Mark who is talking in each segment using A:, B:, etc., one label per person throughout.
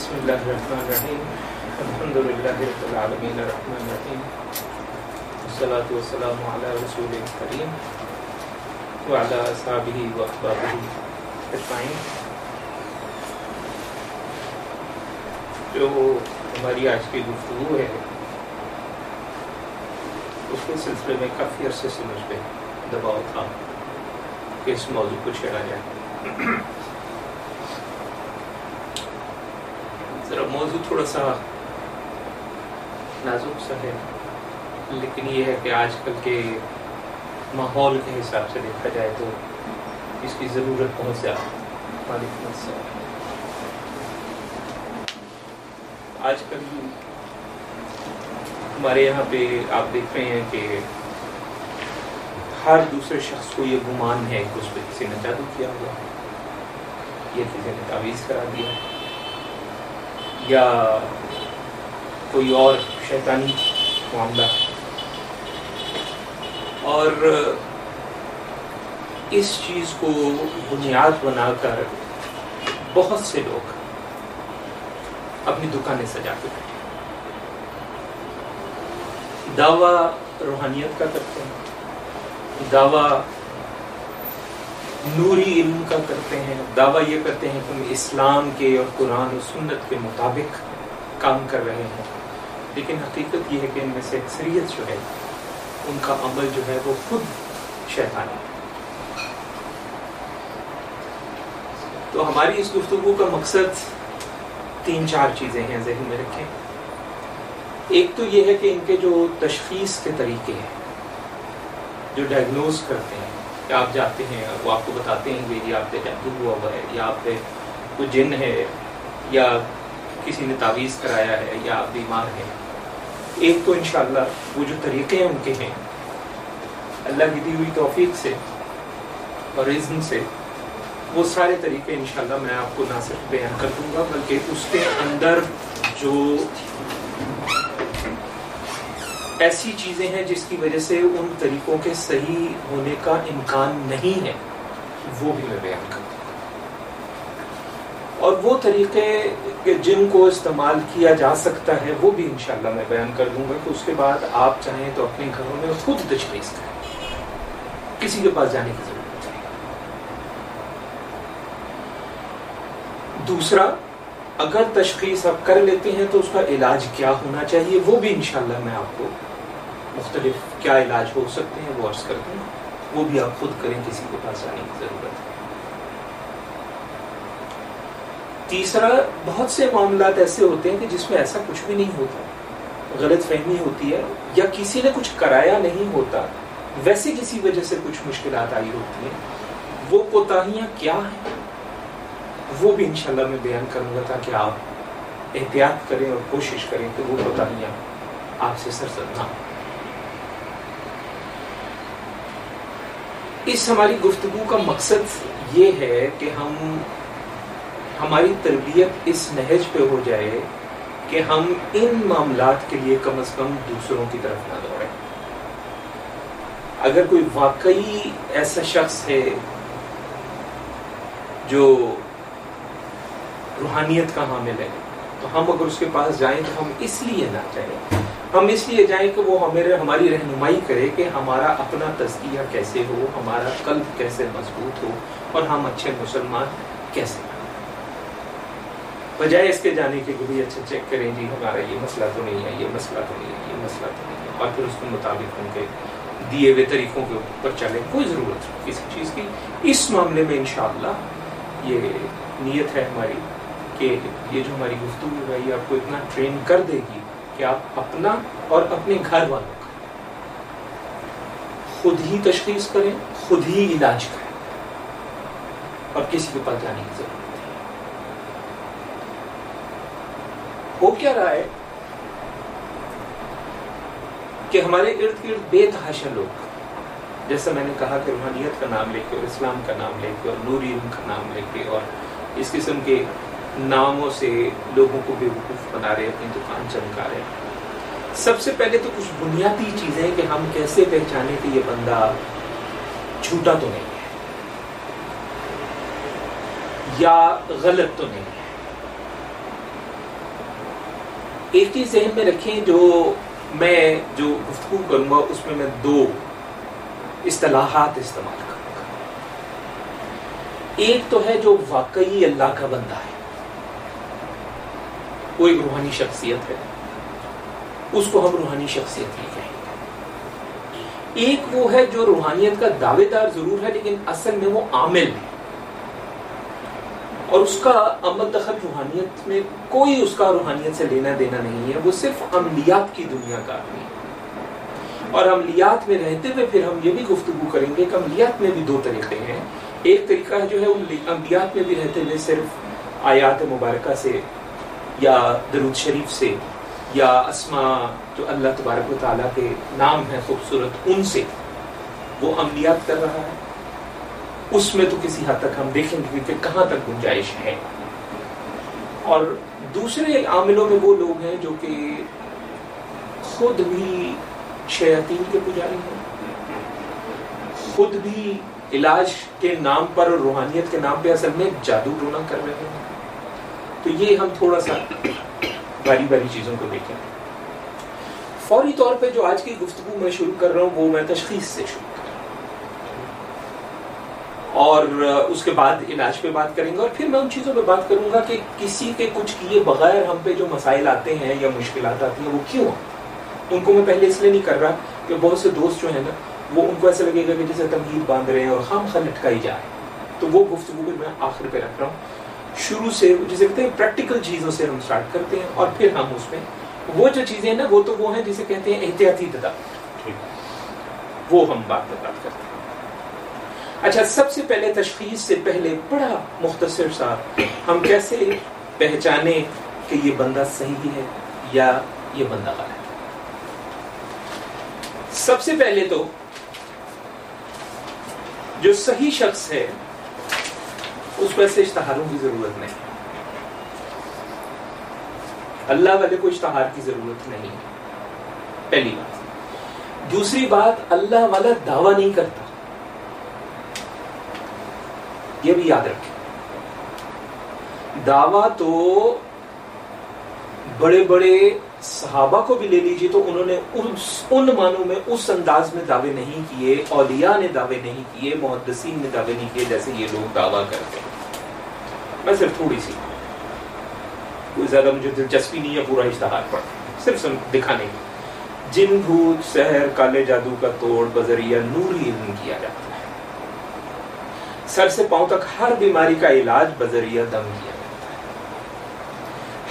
A: بسم اللہ الرحمن الرحیم. الحمد للہ رب العالمین الرحمن الرحیم. والصلاة والسلام علی رسول کریم وعلی اصحابہ و احبابہ اجمعین. جو ہماری آج کی گفتگو ہے، اس کے سلسلے میں کافی عرصے سے مجھ پہ دباؤ تھا کہ اس موضوع کو چھیڑا جائے ذرا موضوع تھوڑا سا نازک سا ہے، لیکن یہ ہے کہ آج کل کے ماحول کے حساب سے دیکھا جائے تو اس کی ضرورت بہت زیادہ وعلیکم السلام آج کل ہمارے یہاں پہ آپ دیکھ رہے ہیں کہ ہر دوسرے شخص کو یہ گمان ہے کہ اس پہ کسی نے جادو کیا ہوا یا کسی نے تعویذ کرا دیا۔ یا کوئی اور شیطانی معاملہ؟ اور اس چیز کو بنیاد بنا کر بہت سے لوگ اپنی دکانیں سجا کے بیٹھے دعویٰ روحانیت کا کرتے ہیں دعویٰ نوری علم کا کرتے ہیں، دعویٰ یہ کرتے ہیں کہ ہم اسلام کے اور قرآن و سنت کے مطابق کام کر رہے ہیں۔ لیکن حقیقت یہ ہے کہ ان میں سے اکثریت جو ہے، ان کا عمل جو ہے وہ خود شیطانی ہے۔ تو ہماری اس گفتگو کا مقصد تین چار چیزیں ہیں ذہن میں رکھیں۔ ایک تو یہ ہے کہ ان کے جو تشخیص کے طریقے ہیں، جو ڈائگنوز کرتے ہیں کہ آپ جاتے ہیں، وہ آپ کو بتاتے ہیں کہ یہ آپ پہ جادو ہوا ہوا ہے، یا آپ پہ کوئی جن ہے، یا کسی نے تعویذ کرایا ہے، یا آپ بیمار ہیں۔ ایک تو انشاءاللہ وہ جو طریقے ان کے ہیں، اللہ کی دی ہوئی توفیق سے اور اذن سے وہ سارے طریقے انشاءاللہ میں آپ کو نہ صرف بیان کر دوں گا، بلکہ اس کے اندر جو ایسی چیزیں ہیں جس کی وجہ سے ان طریقوں کے صحیح ہونے کا امکان نہیں ہے۔ وہ بھی میں بیان کروں اور وہ طریقے جن کو استعمال کیا جا سکتا ہے، وہ بھی انشاءاللہ میں بیان کر دوں گا کہ اس کے بعد آپ چاہیں تو اپنے گھروں میں خود تشخیص کریں۔ کسی کے پاس جانے کی ضرورت نہیں۔ دوسرا، اگر تشخیص آپ کر لیتے ہیں تو اس کا علاج کیا ہونا چاہیے، وہ بھی انشاءاللہ میں آپ کو مختلف کیا علاج ہو سکتے ہیں، وہ عرض کرتے ہیں۔ وہ بھی آپ خود کریں، کسی کے پاس جانے کی ضرورت ہے۔ تیسرا، بہت سے معاملات ایسے ہوتے ہیں کہ جس میں ایسا کچھ بھی نہیں ہوتا۔ غلط فہمی ہوتی ہے یا کسی نے کچھ کرایا نہیں ہوتا، ویسے کسی وجہ سے کچھ مشکلات آئی ہوتی ہیں۔ وہ کوتاہیاں کیا ہیں؟ وہ بھی انشاءاللہ میں بیان کروں گا تاکہ آپ احتیاط کریں اور کوشش کریں کہ وہ کوتاہیاں آپ سے سرزد نہ اس ہماری گفتگو کا مقصد یہ ہے کہ ہم ہماری تربیت اس نہج پہ ہو جائے کہ ہم ان معاملات کے لیے کم از کم دوسروں کی طرف نہ دوڑیں۔ اگر کوئی واقعی ایسا شخص ہے جو روحانیت کا حامل ہے، تو ہم اگر اس کے پاس جائیں تو ہم اس لیے نہ جائیں۔ ہم اس لیے جائیں کہ وہ ہمارے ہماری رہنمائی کرے کہ ہمارا اپنا تزکیہ کیسے ہو، ہمارا قلب کیسے مضبوط ہو اور ہم اچھے مسلمان کیسے بجائے اس کے جانے کے بھی اچھا چیک کریں جی ہمارا یہ مسئلہ تو نہیں ہے، یہ مسئلہ تو نہیں ہے، یہ مسئلہ تو نہیں ہے۔ اور پھر اس کے مطابق ان کے دیے ہوئے طریقوں کے اوپر چلیں، کوئی ضرورت نہیں کسی چیز کی۔ اس معاملے میں انشاءاللہ یہ نیت ہے ہماری کہ یہ جو ہماری گفتگو ہے، یہ آپ کو اتنا ٹرین کر دے گی کہ آپ اپنا اور اپنے گھر والوں کا خود ہی تشخیص کریں، خود ہی علاج کریں۔ اور کسی کے پاس جانے کی ضرورت ہو کیا رہا ہے کہ ہمارے ارد گرد بے تحاشا لوگ، جیسا میں نے کہا کہ روحانیت کا نام لے کے اور اسلام کا نام لے کے اور نوری علم کا نام لے کے اور اس قسم کے ناموں سے لوگوں کو بے وقوف بنا رہے اپنی دکان چمکا رہے سب سے پہلے تو کچھ بنیادی چیزیں کہ ہم کیسے پہچانے کہ یہ بندہ جھوٹا تو نہیں ہے، یا غلط تو نہیں ہے۔ ایک چیز ذہن میں رکھیں جو میں جو گفتگو کروں گا، اس میں میں دو اصطلاحات استعمال کروں گا۔ ایک تو ہے جو واقعی اللہ کا بندہ ہے۔ وہ ایک روحانی شخصیت ہے۔ اس کو ہم روحانی شخصیت ہی کہیں گے۔ ایک وہ ہے جو روحانیت کا دعوے دار ضرور ہے، لیکن اصل میں وہ عامل ہے۔ اور اس کا عمل دخل روحانیت میں کوئی اس کا روحانیت سے لینا دینا نہیں ہے، وہ صرف عملیات کی دنیا کا آدمی ہے۔ اور عملیات میں رہتے ہوئے پھر ہم یہ بھی گفتگو کریں گے کہ عملیات میں بھی دو طریقے ہیں۔ ایک طریقہ جو ہے عملیات میں بھی رہتے ہوئے صرف آیات مبارکہ سے یا درود شریف سے، یا اسما جو اللہ تبارک و تعالیٰ کے نام ہے خوبصورت، ان سے وہ عملیات کر رہا ہے۔ اس میں تو کسی حد تک ہم دیکھیں گے کہ کہاں تک گنجائش ہے۔ اور دوسرے عاملوں میں وہ لوگ ہیں جو کہ خود بھی شیاطین کے پجاری ہیں۔ خود بھی علاج کے نام پر اور روحانیت کے نام پہ اصل میں جادو ٹونا کر رہے ہیں۔ تو یہ ہم تھوڑا سا باری باری چیزوں کو دیکھیں۔ فوری طور پہ جو آج کی گفتگو میں شروع کر رہا ہوں، وہ میں تشخیص سے شروع اور اس کے بعد علاج پہ بات کریں گے، اور پھر میں ان چیزوں پہ بات کروں گا کہ کسی کے کچھ کیے بغیر ہم پہ جو مسائل آتے ہیں یا مشکلات آتی ہیں، وہ کیوں ان کو میں پہلے اس لیے نہیں کر رہا کہ بہت سے دوست جو ہیں نا، وہ ان کو ایسا لگے گا کہ جیسے تنقید باندھ رہے ہیں اور خام خواہ لٹکائی جائے تو وہ گفتگو بھی میں آخر پہ رکھ رہا ہوں۔ شروع سے جسے کہتے ہیں پریکٹیکل چیزوں سے ہم اسٹارٹ کرتے ہیں اور پھر ہم اس میں وہ جو چیزیں ہیں نا وہ تو وہ ہیں جسے کہتے ہیں احتیاطی تدا وہ ہم بات بات کرتے ہیں۔ اچھا سب سے پہلے تشخیص سے پہلے بڑا مختصر سا ہم کیسے پہچانے کہ یہ بندہ صحیح ہے یا یہ بندہ غلط ہے۔ سب سے پہلے تو جو صحیح شخص ہے اس کو ایسے اشتہاروں کی ضرورت نہیں۔ اللہ والے کو اشتہار کی ضرورت نہیں۔ پہلی بات۔ دوسری بات، اللہ والا دعویٰ نہیں کرتا۔ یہ بھی یاد رکھیں۔ دعویٰ تو بڑے بڑے صحابہ کو بھی لے لیجیے تو انہوں نے ان معنوں میں، اس انداز میں دعوے نہیں کیے، اولیاء نے دعوے نہیں کیے، محدثین نے دعوے نہیں کیے، جیسے یہ لوگ دعویٰ کرتے ہیں۔ میں صرف تھوڑی سی۔ کوئی زیادہ مجھے دلچسپی نہیں ہے پورا اشتہار پر۔ صرف سن دکھانے کی۔ جن بھوت سحر کالے جادو کا توڑ بذریعہ نوری علم کیا جاتا ہے۔ سر سے پاؤں تک ہر بیماری کا علاج بذریعہ دم کیا جاتا ہے۔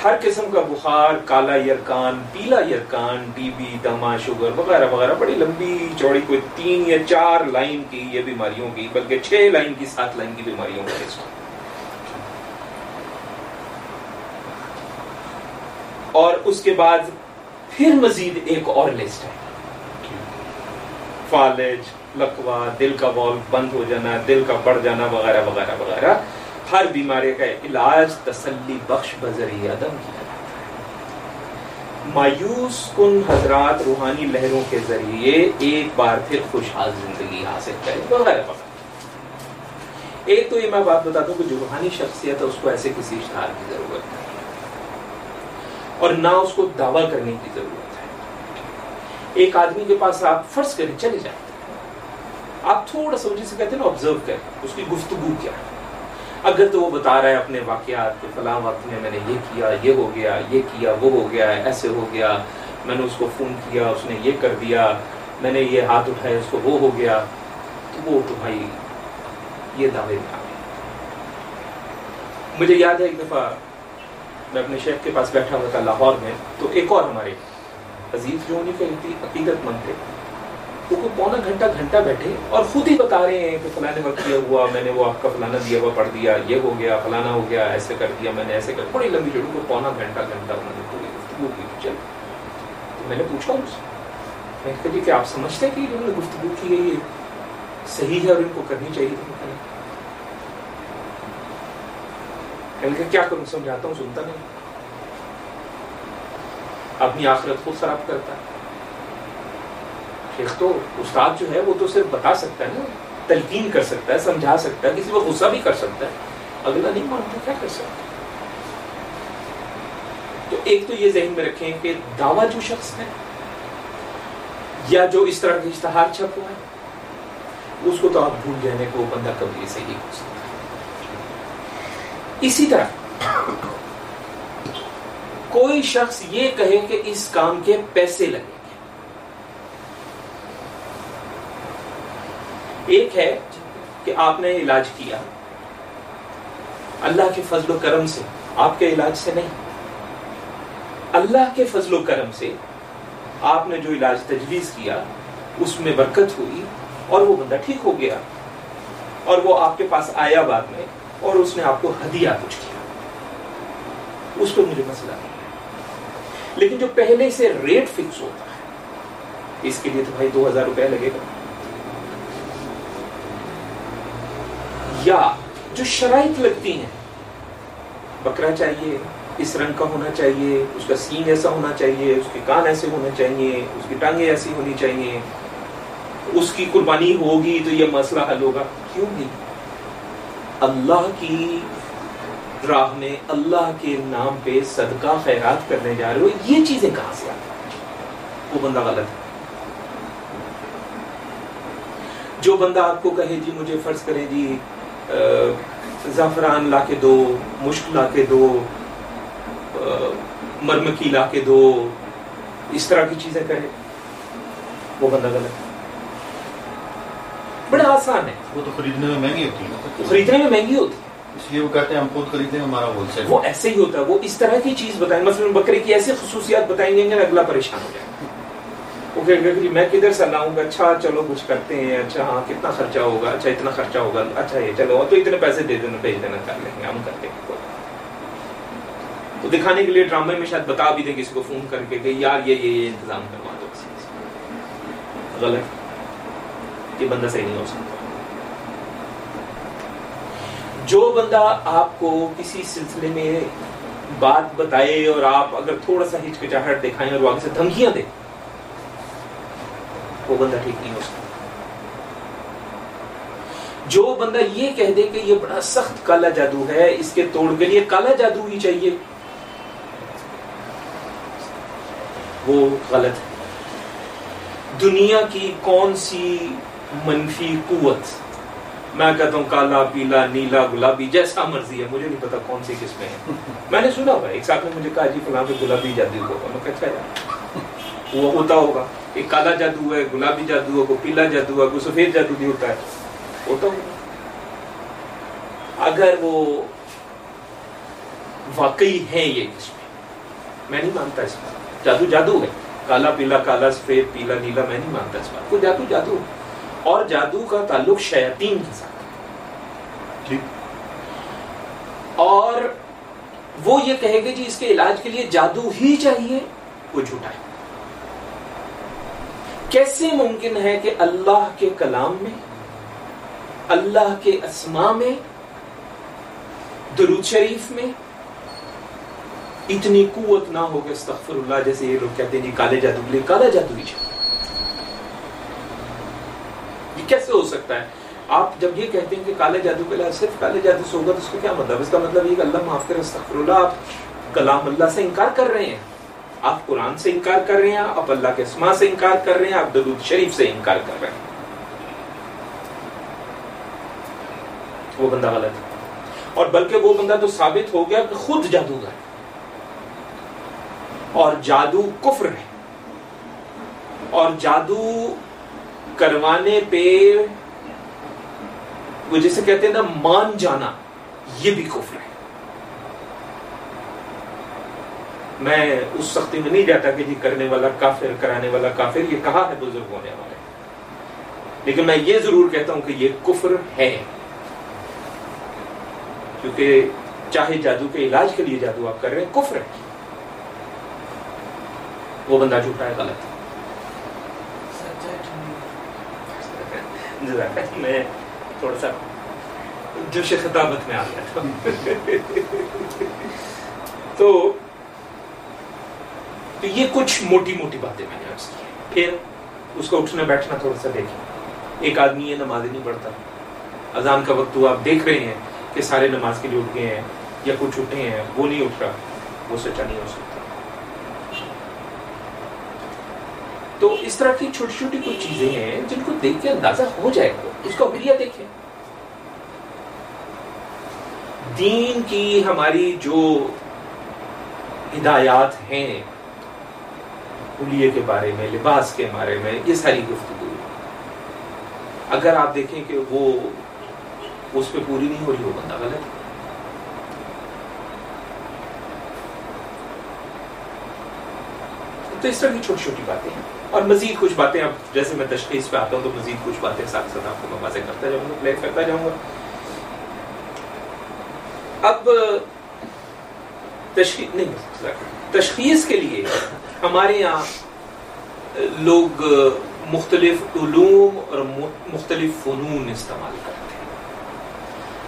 A: ہر قسم کا بخار، کالا یرکان، پیلا یرکان ٹی بی، دما، شوگر وغیرہ وغیرہ، بڑی لمبی چوڑی کوئی تین یا چار لائن کی یہ بیماریوں کی، بلکہ چھ لائن کی، سات لائن کی بیماریوں کا اور اس کے بعد پھر مزید ایک اور لسٹ ہے۔ فالج، لکوا، دل کا وال بند ہو جانا، دل کا بڑھ جانا، وغیرہ وغیرہ وغیرہ۔ ہر بیماری کا علاج تسلی بخش بذریعہ دم کیا مایوس کن حضرات روحانی لہروں کے ذریعے ایک بار پھر خوشحال زندگی حاصل کرے وغیرہ وغیرہ۔ ایک تو یہ میں بات بتا دوں کہ جو روحانی شخصیت ہے، اس کو ایسے کسی اشتہار کی ضرورت نہیں۔ اور نہ اس کو دعویٰ کرنے کی ضرورت ہے۔ ایک آدمی کے پاس آپ فرض کریں چلے جائیں۔ آپ تھوڑا سا جسے کہتے ہیں نا آبزرو کریں، اس کی گفتگو کیا ہے۔ اگر تو وہ بتا رہا ہے اپنے واقعات کہ فلاں وقت میں میں نے یہ کیا، یہ ہو گیا، یہ کیا، وہ ہو گیا، ایسے ہو گیا، میں نے اس کو فون کیا، اس نے یہ کر دیا، میں نے یہ ہاتھ اٹھایا اس کو وہ ہو گیا۔ تو وہ تو بھائی یہ دعوے میں آ مجھے یاد ہے ایک دفعہ میں اپنے شیخ کے پاس بیٹھا ہوا تھا لاہور میں، تو ایک اور ہمارے عزیز جو انہیں کہ عقیدت مند تھے، وہ کوئی پونا گھنٹہ گھنٹہ بیٹھے اور خود ہی بتا رہے ہیں کہ فلاں وقت یہ ہوا، میں نے وہ آپ کا فلانا دیا ہوا پڑھ دیا، یہ ہو گیا، فلانا ہو گیا، ایسے کر دیا، میں نے ایسے کر، بڑی لمبی جڑوں کو پونا گھنٹہ گھنٹہ انہوں نے پوری گفتگو کی۔ چل۔ تو میں نے پوچھا ان سے۔ میں کہا جی کہ آپ سمجھتے ہیں کہ انہوں نے گفتگو کی ہے، یہ صحیح ہے اور ان کو کرنی چاہیے؟ میں کہ کیا کروں سمجھاتا ہوں سنتا نہیں؟ اپنی آخرت خود خراب کرتا ہے۔ ایک تو استاد جو ہے وہ تو صرف بتا سکتا ہے نا، تلقین کر سکتا ہے، سمجھا سکتا ہے، کسی کو غصہ بھی کر سکتا ہے۔ اگلا نہیں مانتا، کیا کر سکتا تو ایک تو یہ ذہن میں رکھیں کہ دعویٰ جو شخص ہے، یا جو اس طرح کا اشتہار چھپ ہوا ہے، اس کو تو آپ بھول جانے کو بندہ کبھی سے ہی ہو سکتا ہے اسی طرح۔ کوئی شخص یہ کہے کہ اس کام کے پیسے لگیں گے۔ ایک ہے کہ آپ نے علاج کیا۔ اللہ کے فضل و کرم سے آپ کے علاج سے نہیں۔ اللہ کے فضل و کرم سے آپ نے جو علاج تجویز کیا، اس میں برکت ہوئی اور وہ بندہ ٹھیک ہو گیا اور وہ آپ کے پاس آیا بعد میں۔ اور اس نے آپ کو ہدیہ کچھ کیا۔ اس پہ مجھے مسئلہ نہیں ہے۔ لیکن جو پہلے سے ریٹ فکس ہوتا ہے، اس کے لیے تو بھائی دو ہزار روپے لگے گا۔ یا جو شرائط لگتی ہیں، بکرا چاہیے، اس رنگ کا ہونا چاہیے، اس کا سین ایسا ہونا چاہیے، اس کے کان ایسے ہونے چاہیے، اس کی ٹانگیں ایسی ہونی چاہیے۔ اس کی قربانی ہوگی تو یہ مسئلہ حل ہوگا۔ کیوں نہیں؟ اللہ کی راہ میں اللہ کے نام پہ صدقہ خیرات کرنے جا رہے ہو، یہ چیزیں کہاں سے آتی وہ بندہ غلط ہے۔ جو بندہ آپ کو کہے جی مجھے فرض کرے جی زعفران لا کے دو، مشک لا کے دو مرمکی لا کے دو، اس طرح کی چیزیں کرے وہ بندہ غلط ہے۔ بڑا آسان ہے۔
B: وہ تو خریدنے میں مہنگی ہوتی ہے۔
A: خریدنے میں مہنگی ہوتی
B: اس لیے وہ کہتے ہیں ہم خود خریدیں ہمارا ہول سیل
A: وہ ایسے ہی ہوتا ہے۔ وہ اس طرح کی چیز بتائیں۔ مثلا بکرے کی ایسی خصوصیات بتائیں گے کہ اگلا پریشان ہو جائے۔ وہ کہے گا کہ میں کدھر سے لاؤں گا؟ اچھا چلو کچھ کرتے ہیں۔ اچھا ہاں کتنا خرچہ ہوگا؟ اچھا اتنا خرچہ ہوگا۔ اچھا یہ چلو تو اتنے پیسے دے دینا بھیج دینا کر لیں گے ہم کر لیں گے تو دکھانے کے لیے ڈرامے میں شاید بتا بھی دیں کسی کو فون کر کے کہ یار یہ یہ انتظام کروا دو۔ غلط۔ یہ بندہ صحیح نہیں ہو سکتا۔ جو بندہ آپ کو کسی سلسلے میں بات بتائے اور آپ اگر تھوڑا سا ہچکچاہٹ دکھائیں اور وہ آگے سے دھمکیاں دیں وہ بندہ ٹھیک نہیں ہو سکتا۔ جو بندہ یہ کہہ دے کہ یہ بڑا سخت کالا جادو ہے، اس کے توڑ کے لیے کالا جادو ہی چاہیے۔ وہ غلط ہے۔ دنیا کی کون سی منفی قوت؟ میں کہتا ہوں کالا، پیلا، نیلا، گلابی، جیسا مرضی ہے، مجھے نہیں پتا کون سی قسمیں ہیں۔ میں نے سنا ہوا ایک ساتھ میں مجھے کہا جی فلاں پہ گلابی جادو ہوگا میں کہا اچھا جی۔ وہ ہوتا ہوگا۔ کہ کالا جادو ہے، گلابی جادو ہے کوئی پیلا جادو ہے کوئی سفید جادو بھی ہوتا ہے۔ ہوتا ہوگا۔ اگر وہ واقعی ہیں یہ قسمیں، میں نہیں مانتا اس بات۔ جادو جادو ہے۔ کالا، پیلا، کالا، سفید، پیلا، نیلا، میں نہیں مانتا اس بات۔ کو جادو جادو۔ اور جادو کا تعلق شیاطین کے ساتھ۔ اور وہ یہ کہے گا جی اس کے علاج کے لیے جادو ہی چاہیے، وہ جھوٹا ہے۔ کیسے ممکن ہے کہ اللہ کے کلام میں، اللہ کے اسما میں، درود شریف میں اتنی قوت نہ ہو کہ استغفر اللہ جیسے یہ لوگ کہتے ہیں جی کالے جادو کے لیے، کالا جادو ہی چاہیے۔ یہ کیسے ہو سکتا ہے؟ آپ جب یہ کہتے ہیں کہ کالے جادو کے لیے صرف کالے جادو سے ہوگا تو اس کو کیا مطلب؟ اس کا مطلب یہ کہ اللہ معاف کرے، استغفر اللہ، آپ کلام اللہ سے انکار کر رہے ہیں۔ آپ قرآن سے انکار کر رہے ہیں، آپ اللہ کے اسما سے انکار کر رہے ہیں، آپ درود شریف سے انکار کر رہے ہیں۔ وہ بندہ غلط ہے۔ اور بلکہ وہ بندہ تو ثابت ہو گیا کہ خود جادوگر ہے۔ اور جادو کفر ہے۔ اور جادو کروانے پہ وہ جسے کہتے ہیں نا مان جانا یہ بھی کفر ہے۔ میں اس سختی میں نہیں جاتا کہ جی کرنے والا کافر کرانے والا کافر یہ کہا ہے بزرگ ہونے والے؟ لیکن میں یہ ضرور کہتا ہوں کہ یہ کفر ہے۔ کیونکہ چاہے جادو کے علاج کے لیے جادو آپ کر رہے ہیں کفر ہے۔ وہ بندہ جھوٹا ہے غلط میں تھوڑا سا جوش خطابت میں آ گیا تو تو یہ کچھ موٹی موٹی باتیں میں نے عرض کی۔ پھر اس کو اٹھنا بیٹھنا تھوڑا سا دیکھیں۔ ایک آدمی یہ نماز نہیں پڑھتا۔ اذان کا وقت ہوا آپ دیکھ رہے ہیں کہ سارے نماز کے لیے اٹھ گئے ہیں یا کچھ اٹھے ہیں، وہ نہیں اٹھ رہا۔ وہ سچا نہیں ہو سکتا۔ تو اس طرح کی چھوٹی چھوٹی کچھ چیزیں ہیں جن کو دیکھ کے اندازہ ہو جائے گا۔ اس کو اگریہ دیکھیں۔ دین کی ہماری جو ہدایات ہیں الیے کے بارے میں، لباس کے بارے میں، یہ ساری گفتگو۔ اگر آپ دیکھیں کہ وہ اس پہ پوری نہیں ہو رہی، وہ بندہ غلط ہے۔ تو اس طرح کی چھوٹی چھوٹی باتیں ہیں۔ اور مزید کچھ باتیں اب جیسے میں تشخیص پہ آتا ہوں تو مزید کچھ باتیں ساتھ ساتھ آپ کو میں واضح کرتا جاؤں گا پلے کرتا جاؤں گا۔ اب تشخیص نہیں، تشخیص کے لیے ہمارے یہاں لوگ مختلف علوم اور مختلف فنون استعمال کرتے ہیں۔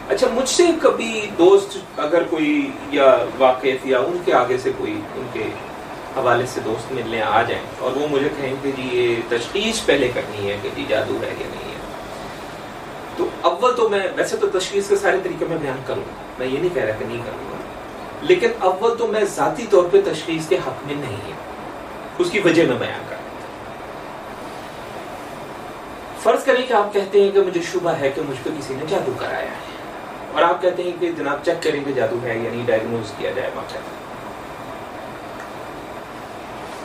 A: اچھا مجھ سے کبھی دوست اگر کوئی یا واقف یا ان کے آگے سے کوئی، ان کے حوالے سے دوست ملنے آ جائیں اور وہ مجھے کہیں کہ جی یہ تشخیص پہلے کرنی ہے کہ جی جادو ہے یا نہیں ہے۔ تو اول تو میں ویسے تو تشخیص کے سارے طریقے میں بیان کروں گا۔ میں یہ نہیں کہہ رہا کہ نہیں کروں گا۔ لیکن اول تو میں ذاتی طور پہ تشخیص کے حق میں نہیں ہوں۔ اس کی وجہ میں بیان کر فرض کریں کہ آپ کہتے ہیں کہ مجھے شبہ ہے کہ مجھ پہ کسی نے جادو کرایا ہے۔ اور آپ کہتے ہیں کہ جناب چیک کریں کہ جادو ہے یعنی ڈائگنوز کیا جائے باقاعدہ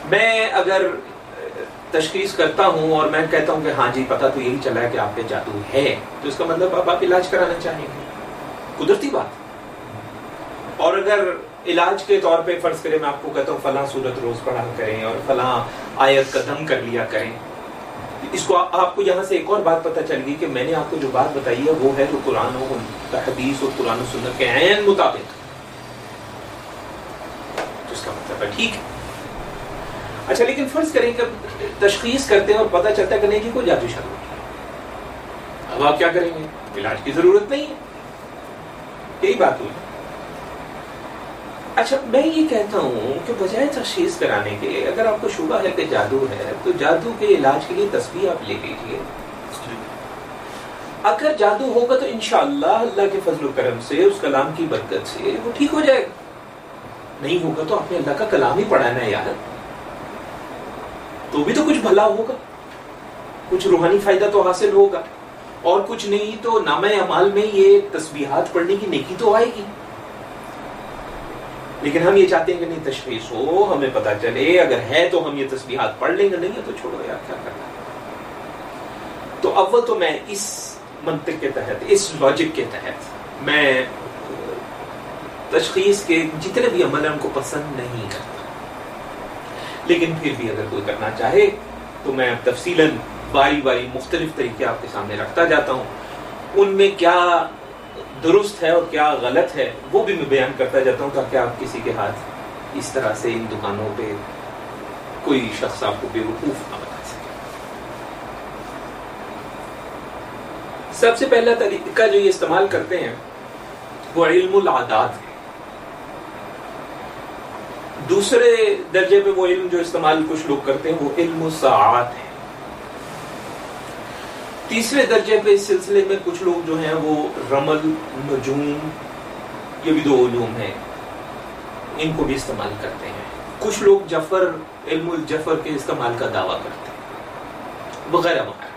A: میں اگر تشخیص کرتا ہوں اور میں کہتا ہوں کہ ہاں جی پتا تو یہی چلا ہے کہ آپ پہ جادو ہے، تو اس کا مطلب آپ آپ علاج کرانا چاہیں گے۔ قدرتی بات۔ اور اگر علاج کے طور پہ فرض کریں، میں آپ کو کہتا ہوں فلاں صورت روز پڑھا کریں اور فلاں آیت قدم کر لیا کریں۔ اس کو آپ کو یہاں سے ایک اور بات پتہ چل گئی کہ میں نے آپ کو جو بات بتائی ہے، وہ ہے جو قرآن و حدیث اور قرآن و سنت کے عین مطابق۔ تو اس کا مطلب ہے ٹھیک۔ ہے اچھا لیکن فرض کریں کہ تشخیص کرتے ہیں اور پتہ چلتا ہے کہ نہیں جی کوئی جادو شروع اب آپ کیا کریں گے؟ علاج کی ضرورت نہیں ہے۔ یہی بات ہوئی۔ اچھا میں یہ کہتا ہوں کہ بجائے تشخیص کرانے کے، اگر آپ کو شبہ ہے کہ جادو ہے، تو جادو کے علاج کے لیے تصویر آپ لے لیجیے اگر جادو ہوگا تو انشاءاللہ اللہ کے فضل و کرم سے، اس کلام کی برکت سے وہ ٹھیک ہو جائے گا۔ نہیں ہوگا تو آپ نے اللہ کا کلام ہی پڑھانا ہے یار تو بھی تو کچھ بھلا ہوگا۔ کچھ روحانی فائدہ تو حاصل ہوگا۔ اور کچھ نہیں تو نام اعمال میں یہ تسبیحات پڑھنے کی نیکی تو آئے گی۔ لیکن ہم یہ چاہتے ہیں کہ نہیں، تشخیص ہو، ہمیں پتا چلے۔ اگر ہے تو ہم یہ تسبیحات پڑھ لیں گے، نہیں ہے تو چھوڑو یار، کیا کرنا۔ تو اول تو میں اس منطق کے تحت، اس لاجک کے تحت میں تشخیص کے جتنے بھی عمل ہیں ان کو پسند نہیں کرتا۔ لیکن پھر بھی اگر کوئی کرنا چاہے تو میں تفصیل باری باری مختلف طریقے آپ کے سامنے رکھتا جاتا ہوں۔ ان میں کیا درست ہے اور کیا غلط ہے وہ بھی میں بیان کرتا جاتا ہوں تاکہ آپ کسی کے ہاتھ اس طرح سے ان دکانوں پہ کوئی شخص آپ کو بے وقوف نہ بتا سکے۔ سب سے پہلا طریقہ جو یہ استعمال کرتے ہیں وہ علم العادات ہے۔ دوسرے درجے پہ وہ علم جو استعمال کچھ لوگ کرتے ہیں وہ علم الساعات ہے۔ تیسرے درجے پہ اس سلسلے میں کچھ لوگ جو ہیں وہ رمل، نجوم، یہ بھی دو علوم ہیں، ان کو بھی استعمال کرتے ہیں۔ کچھ لوگ جفر، علم الجفر کے استعمال کا دعویٰ کرتے ہیں، وغیرہ وغیرہ۔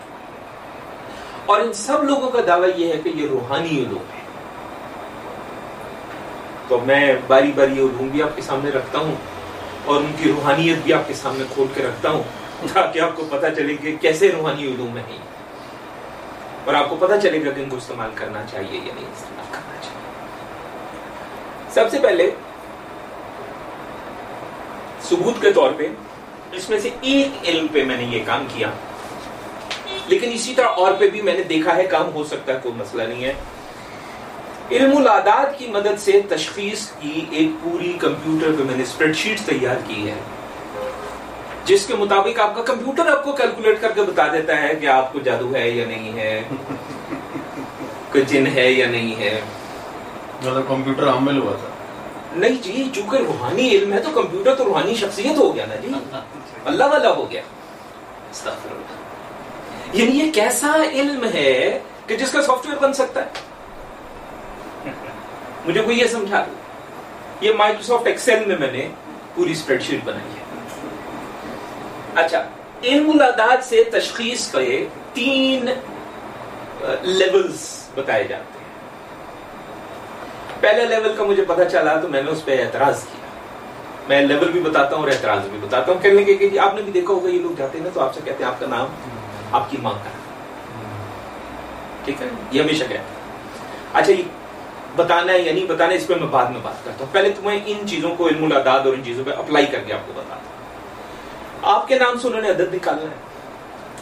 A: اور ان سب لوگوں کا دعویٰ یہ ہے کہ یہ روحانی علوم ہے تو میں باری باری علوم بھی آپ کے سامنے رکھتا ہوں اور ان کی روحانیت بھی آپ کے سامنے کھول کے رکھتا ہوں تاکہ آپ کو پتا چلے کہ کیسے روحانی علوم ہے اور آپ کو پتا چلے گا کہ ان کو استعمال کرنا چاہیے یا نہیں استعمال کرنا چاہیے۔ سب سے پہلے ثبوت کے طور پہ اس میں سے ایک علم پہ میں نے یہ کام کیا، لیکن اسی طرح اور پہ بھی میں نے دیکھا ہے کام ہو سکتا ہے، کوئی مسئلہ نہیں ہے۔ علم العداد کی مدد سے تشخیص کی ایک پوری کمپیوٹر پہ میں نے اسپریڈ شیٹ تیار کی ہے جس کے مطابق آپ کا کمپیوٹر آپ کو کیلکولیٹ کر کے بتا دیتا ہے کہ آپ کو جادو ہے یا نہیں ہے۔ کوئی جن ہے یا نہیں ہے۔
B: مطلب کمپیوٹر عامل ہوا تھا۔
A: نہیں جی چونکہ روحانی علم ہے تو کمپیوٹر تو روحانی شخصیت ہو گیا نا جی۔ اللہ والا ہو گیا۔ یعنی یہ کیسا علم ہے کہ جس کا سافٹ ویئر بن سکتا ہے؟ مجھے کوئی یہ سمجھا دو۔ یہ مائکروسافٹ ایکسل میں میں نے پوری اسپریڈ شیٹ بنائی ہے۔ اچھا علم العداد سے تشخیص کے تین لیولز بتائے جاتے ہیں۔ پہلے لیول کا مجھے پتا چلا تو میں نے اس پہ اعتراض کیا۔ میں لیول بھی بتاتا ہوں اور اعتراض بھی بتاتا ہوں۔ کہنے کے کہ جی آپ نے بھی دیکھا ہوگا، یہ لوگ جاتے ہیں نا تو آپ سے کہتے ہیں آپ کا نام، آپ کی ماں کا۔ ٹھیک ہے؟ یہ ہمیشہ کہتے ہیں۔ اچھا یہ بتانا ہے یا نہیں بتانا ہے، اس پہ میں بعد میں بات کرتا ہوں۔ پہلے تمہیں ان چیزوں کو علم العداد اور ان چیزوں پہ اپلائی کر کے آپ کو بتاتا ہوں۔ آپ کے نام سے انہوں نے عدد نکالنا ہے۔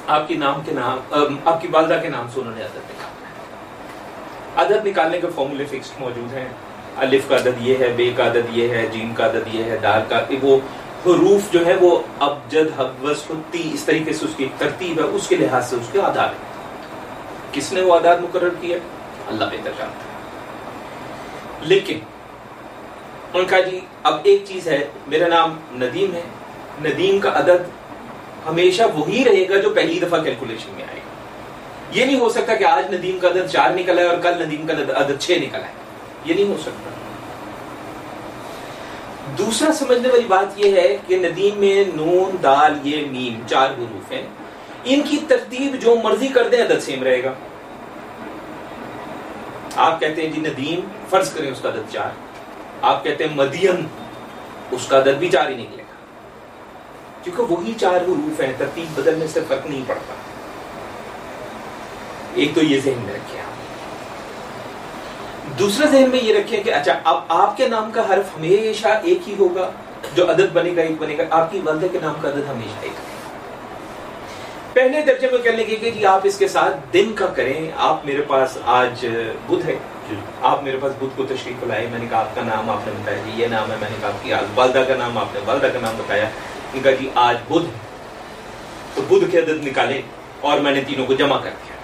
A: آپ کی نام کے نام آپ کی والدہ کے نام سے انہوں نے عدد نکالنا ہے۔ عدد نکالنے کے فارمولے فکسڈ موجود ہیں۔ الف کا عدد یہ ہے، بے کا عدد یہ ہے جیم کا عدد یہ ہے، دال کا وہ حروف جو ہے وہ ابجد حبوس خطی اس طریقے سے اس کی ترتیب ہے، اس کے لحاظ سے اس کے آدھار ہے کس نے وہ آداد مقرر کیا اللہ بہتر جانتا ہے۔ لیکن ان کا جی اب ایک چیز ہے، میرا نام ندیم ہے۔ ندیم کا عدد ہمیشہ وہی رہے گا جو پہلی دفعہ کیلکولیشن میں آئے گا۔ یہ نہیں ہو سکتا کہ آج ندیم کا عدد چار نکلا ہے اور کل ندیم کا عدد چھ نکلا ہے۔ یہ نہیں ہو سکتا۔ دوسرا سمجھنے والی بات یہ ہے کہ ندیم میں نون، دال، یہ میم، چار حروف ہیں۔ ان کی ترتیب جو مرضی کر دیں، عدد سیم رہے گا۔ آپ کہتے ہیں جی ندیم فرض کریں اس کا عدد چار۔ آپ کہتے ہیں مدین، اس کا عدد بھی چار ہی نکلے گا۔ کیونکہ وہی چار حروف ہیں، ترتیب بدلنے سے فرق نہیں پڑتا۔ ایک تو یہ ذہن میں رکھے آپ۔ دوسرا ذہن میں یہ رکھیں کہ اچھا اب آپ کے نام کا حرف ہمیشہ ایک ہی ہوگا، جو عدد بنے گا، ایک بنے گا۔ آپ کی والدہ کے نام کا عدد ہمیشہ ایک۔ ہے پہلے درجے میں کہنے لگے کہ جی آپ اس کے ساتھ دن کا کریں آپ میرے پاس آج بدھ ہے۔ جی۔ آپ میرے پاس بدھ کو تشریف لائے میں نے کہا آپ کا نام آپ نے بتایا جی یہ نام ہے میں نے کہا آپ کی آج والدہ کا نام آپ نے والدہ کا نام بتایا۔ ان کا جی آج بدھ تو بدھ کے عدد نکالے اور میں نے تینوں کو جمع کر دیا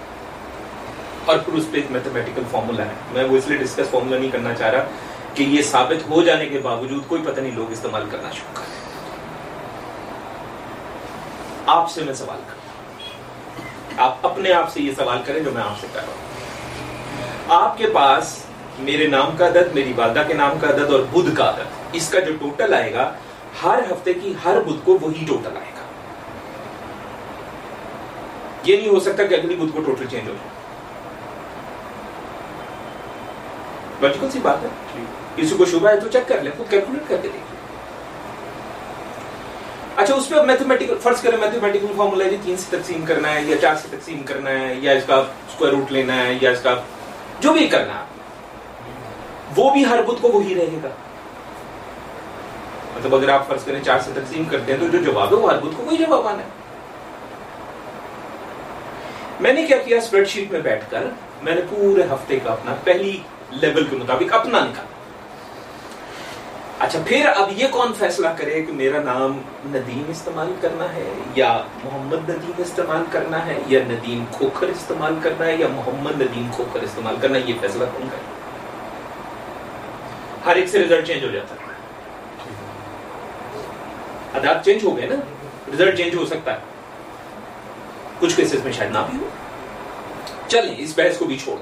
A: اور پھر اس پہ ایک میتھمیٹیکل فارمولا ہے۔ میں وہ اس لیے ڈسکس فارمولا نہیں کرنا چاہ رہا کہ یہ ثابت ہو جانے کے باوجود کوئی پتہ نہیں لوگ استعمال کرنا شروع کر آپ سے میں سوال کرتا آپ اپنے آپ سے یہ سوال کریں جو میں آپ سے کر رہا ہوں۔ آپ کے پاس میرے نام کا عدد میری والدہ کے نام کا عدد اور بدھ کا عدد اس کا جو ٹوٹل آئے گا ہر ہفتے کی ہر بدھ کو وہی ٹوٹل آئے گا۔ یہ نہیں ہو سکتا کہ اگلی بدھ کو ٹوٹل چینج ہو جائے۔ لاجیکل سی بات ہے؟ کسی کو شبہ ہے تو چیک کر لیں خود کیلکولیٹ کر کے دیکھیں۔ اچھا اس پہ میتھمیٹیکل فرض کریں میتھمیٹیکل فارمولا ہے جی تین سے تقسیم کرنا ہے یا چار سے تقسیم کرنا ہے یا اس کا اسکوائر روٹ لینا ہے یا اس کا جو بھی کرنا ہے، وہ بھی ہر بدھ کو وہی رہے گا۔ مطلب اگر آپ فرض کریں چار سے تقسیم کرتے ہیں تو جو جواب ہے وہ ہر بدھ کو وہی جواب آنا ہے۔ میں نے کیا کیا اسپریڈ شیٹ میں بیٹھ کر، میں نے پورے ہفتے کا اپنا پہلی لیول کے مطابق اپنا نکالا اچھا پھر اب یہ کون فیصلہ کرے کہ میرا نام ندیم استعمال کرنا ہے یا محمد ندیم استعمال کرنا ہے یا ندیم کھوکھر استعمال کرنا ہے یا محمد ندیم کھوکھر استعمال کرنا ہے؟ یہ فیصلہ کون کرے؟ ہر ایک سے ریزلٹ چینج ہو جاتا ہے۔ آداب چینج ہو گئے نا؟ ریزلٹ چینج ہو سکتا ہے۔ کچھ کیسز میں شاید نہ بھی ہو۔ چلیں، اس بحث کو بھی چھوڑ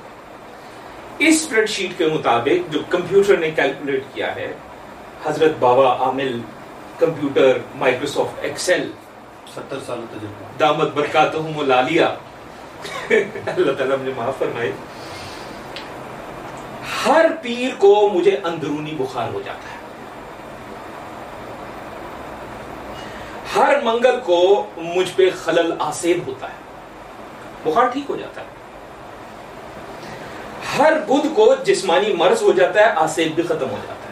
A: اس اسپریڈ شیٹ کے مطابق جو کمپیوٹر نے کیلکولیٹ کیا ہے حضرت بابا عامل کمپیوٹر مائکروسافٹ ایکسل
B: ستر سال
A: دامت برکاتہم لالیہ اللہ تعالیٰ مجھے معاف فرمائے۔ ہر پیر کو مجھے اندرونی بخار ہو جاتا ہے۔ ہر منگل کو مجھ پہ خلل آسیب ہوتا ہے۔ بخار ٹھیک ہو جاتا ہے۔ ہر بدھ کو جسمانی مرض ہو جاتا ہے آسیب بھی ختم ہو جاتا ہے۔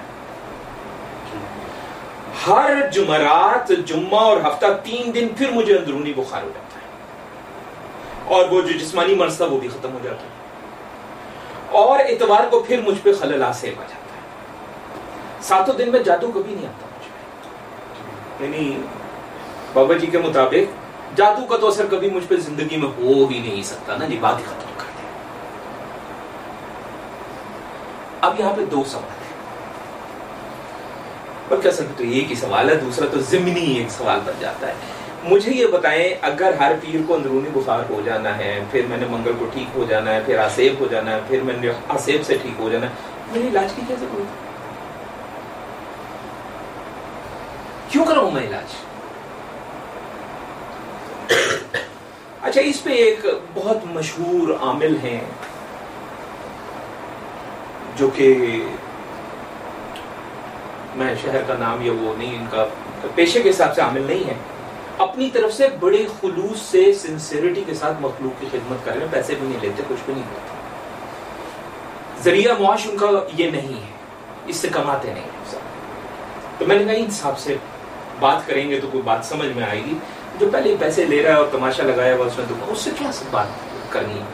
A: ہر جمعرات، جمعہ اور ہفتہ تین دن پھر مجھے اندرونی بخار ہو جاتا ہے۔ اور وہ جو جسمانی مرض تھا وہ بھی ختم ہو جاتا ہے۔ اور اتوار کو پھر مجھ پہ خلل آسیب آ جاتا ہے۔ ساتوں دن میں جادو کبھی نہیں آتا مجھے۔ یعنی بابا جی کے مطابق جادو کا تو اثر کبھی مجھ پہ زندگی میں ہو ہی نہیں سکتا نا جی بات ہی ختم اب یہاں پہ دو سوال۔ ہیں بلکہ اصل تو ایک ہی سوال ہے، دوسرا تو ضمنی ایک سوال بن جاتا ہے۔ مجھے یہ بتائیں، اگر ہر پیر کو اندرونی بخار ہو جانا ہے، پھر میں نے منگل کو ٹھیک ہو جانا ہے، پھر آسیب ہو جانا ہے، پھر میں نے آسیب سے ٹھیک ہو جانا ہے میرے علاج کی کیا ضرورت؟ کیوں کراؤں میں علاج؟ اچھا اس پہ ایک بہت مشہور عامل ہیں، جو کہ میں شہر کا نام یا وہ نہیں، ان کا پیشے کے حساب سے عامل نہیں ہے۔ اپنی طرف سے بڑے خلوص سے سنسیریٹی کے ساتھ مخلوق کی خدمت کر رہے ہیں، پیسے بھی نہیں لیتے، کچھ بھی نہیں کرتے۔ ذریعہ معاش ان کا یہ نہیں ہے، اس سے کماتے نہیں تو میں نے کہا حساب سے بات کریں گے تو کوئی بات سمجھ میں آئے گی۔ جو پہلے پیسے لے رہا ہے اور تماشا لگایا ہوا اس نے دکان اس سے کیا بات کرنی ہے؟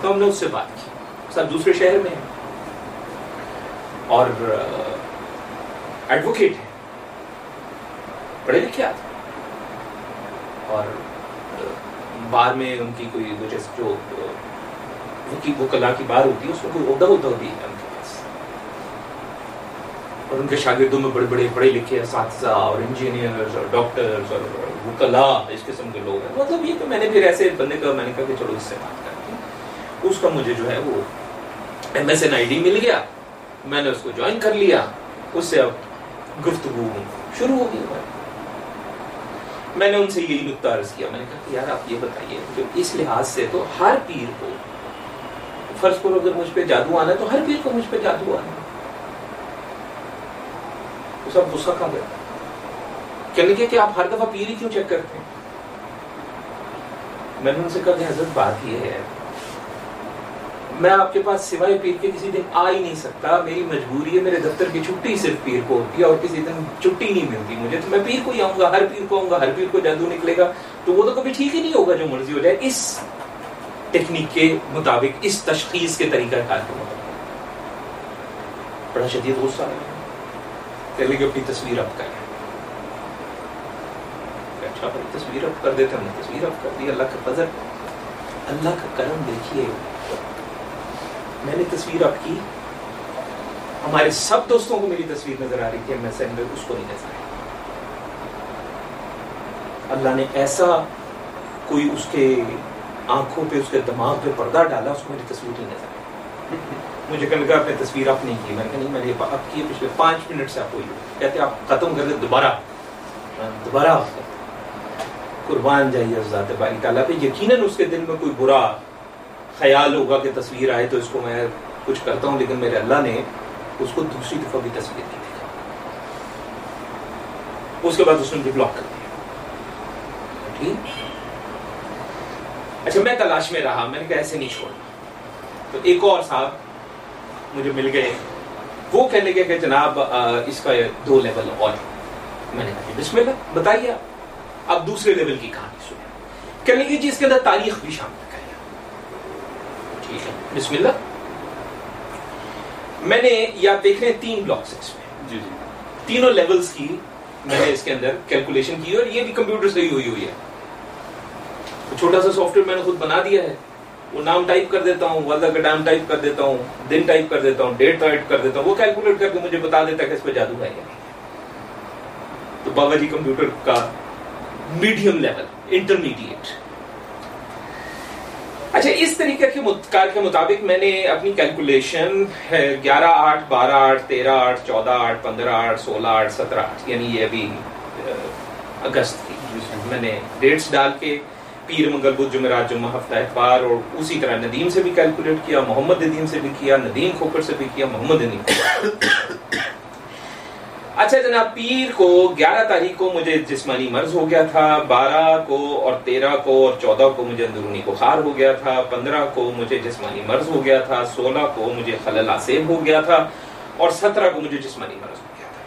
A: تو ہم نے اس سے بات کی۔ سب دوسرے شہر میں ہیں۔ اور ایڈوکیٹ ہیں پڑھے لکھے آتے اور بار میں ان کی کوئی وجہ جو وہ کلا کی بار ہوتی ہے اس میں کوئی عہدہ ہوتا ہوتی ہے ان کے پاس اور ان کے شاگردوں میں بڑے بڑے پڑھے لکھے اساتذہ اور انجینئر اور ڈاکٹرز اور وکلا اس قسم کے لوگ ہیں مطلب یہ کہ میں نے پھر ایسے بندے کا میں نے کہا کہ چلو اس سے بات کرتے ہیں اس کا مجھے جو ہے وہ M S N I D مل گیا میں نے اس کو جوائن کر لیا اس سے اب گفتگو شروع ہو گئی میں نے ان سے یہی نقطہ عرض کیا۔ میں نے کہا کہ یار آپ یہ بتائیے، جو اس لحاظ سے تو ہر پیر کو فرض کرو اگر مجھ پہ جادو آنا ہے تو ہر پیر کو مجھ پہ جادو آنا تو سب غصہ کھا گیا کہنے کے کہ آپ ہر دفعہ پیر ہی کیوں چیک کرتے ہیں؟ میں نے ان سے کہا کہ حضرت بات یہ ہے میں آپ کے پاس سوائے پیر کے کسی دن آ ہی نہیں سکتا۔ میری مجبوری ہے، میرے دفتر کی چھٹی صرف پیر کو ہوتی ہے اور کسی دن چھٹی نہیں ملتی مجھے۔ تو میں پیر کو ہی آؤں گا، ہر پیر کو آؤں گا، ہر پیر کو جادو نکلے گا۔ تو وہ تو کبھی ٹھیک ہی نہیں ہوگا جو مرضی ہو جائے۔ اس ٹیکنیک کے مطابق، اس تشخیص کے طریقہ کار کے مطابق۔ بڑا شدید غصہ ہے۔ کہ اپنی تصویر اب کریں اچھا تصویر اب کر دیتے ہم نے، تصویر اب کر دی۔ اللہ کا فضل، اللہ کا کرم دیکھیے۔ میں نے تصویر آپ کی۔ ہمارے سب دوستوں کو میری تصویر نظر آ رہی تھی میں سینڈر اس کو نہیں نظر آئی۔ اللہ نے ایسا کوئی اس کے آنکھوں پہ، اس کے دماغ پہ پردہ ڈالا، اس کو میری تصویر نہیں نظر آئی۔ مجھے کہنے لگا اپنے تصویر آپ نہیں کی۔ میں نے کہا، نہیں، میں نے اب کی پچھلے پانچ منٹ سے آپ کو کہتے آپ ختم کر دیں، دوبارہ۔ دوبارہ۔ قربان جائیے ذات باری تعالیٰ پہ۔ یقیناً اس کے دل میں کوئی برا خیال ہوگا کہ تصویر آئے تو اس کو میں کچھ کرتا ہوں، لیکن میرے اللہ نے اس کو دوسری دفعہ بھی تصویر دی اس کے بعد اس نے مجھے بلاک کر دیا۔ ٹھیک اچھا میں تلاش میں رہا، میں نے کہا ایسے نہیں چھوڑنا۔ تو ایک اور صاحب مجھے مل گئے۔ وہ کہنے لگے کہ جناب اس کا دو لیول اور۔ میں نے کہا، بسم اللہ، بتائیے اب دوسرے لیول کی کہانی سنیں۔ کہنے لگے جی اس کے اندر تاریخ بھی شامل بسم اللہ۔ میں نے یا دیکھ رہے ہیں تین بلاکس اس میں۔ جی جی۔ تینوں لیولز کی میں نے اس کے اندر کیلکولیشن کی اور یہ بھی کمپیوٹر سے ہی ہوئی ہوئی ہے۔ چھوٹا سا سافٹ ویئر میں نے خود بنا دیا ہے۔ وہ نام ٹائپ کر دیتا ہوں والدہ کا نام ٹائپ کر دیتا ہوں دن ٹائپ کر دیتا ہوں ڈیٹ ٹائپ کر دیتا ہوں۔ وہ کیلکولیٹ کر کے مجھے بتا دیتا ہے کہ اس پہ جادو ہے یا نہیں۔ تو بابا جی کمپیوٹر کا میڈیم لیول انٹرمیڈیٹ اچھا اس طریقے کے کار کے مطابق میں نے اپنی کیلکولیشن گیارہ آٹھ بارہ آٹھ تیرہ آٹھ چودہ آٹھ پندرہ آٹھ سولہ آٹھ سترہ آٹھ یعنی یہ ابھی اگست کی۔ میں نے ڈیٹس ڈال کے پیر منگل بدھ جمعرات جمعہ ہفتہ اتوار اور اسی طرح ندیم سے بھی کیلکولیٹ کیا محمد ندیم سے بھی کیا ندیم کھوکر سے بھی کیا محمد ندیم اچھا جناب، پیر کو گیارہ تاریخ کو مجھے جسمانی مرض ہو گیا تھا، بارہ کو اور تیرہ کو اور چودہ کو مجھے اندرونی بخار ہو گیا تھا، پندرہ کو مجھے جسمانی مرض ہو گیا تھا، سولہ کو مجھے خلل آسیب ہو گیا تھا اور سترہ کو مجھے جسمانی مرض ہو گیا تھا۔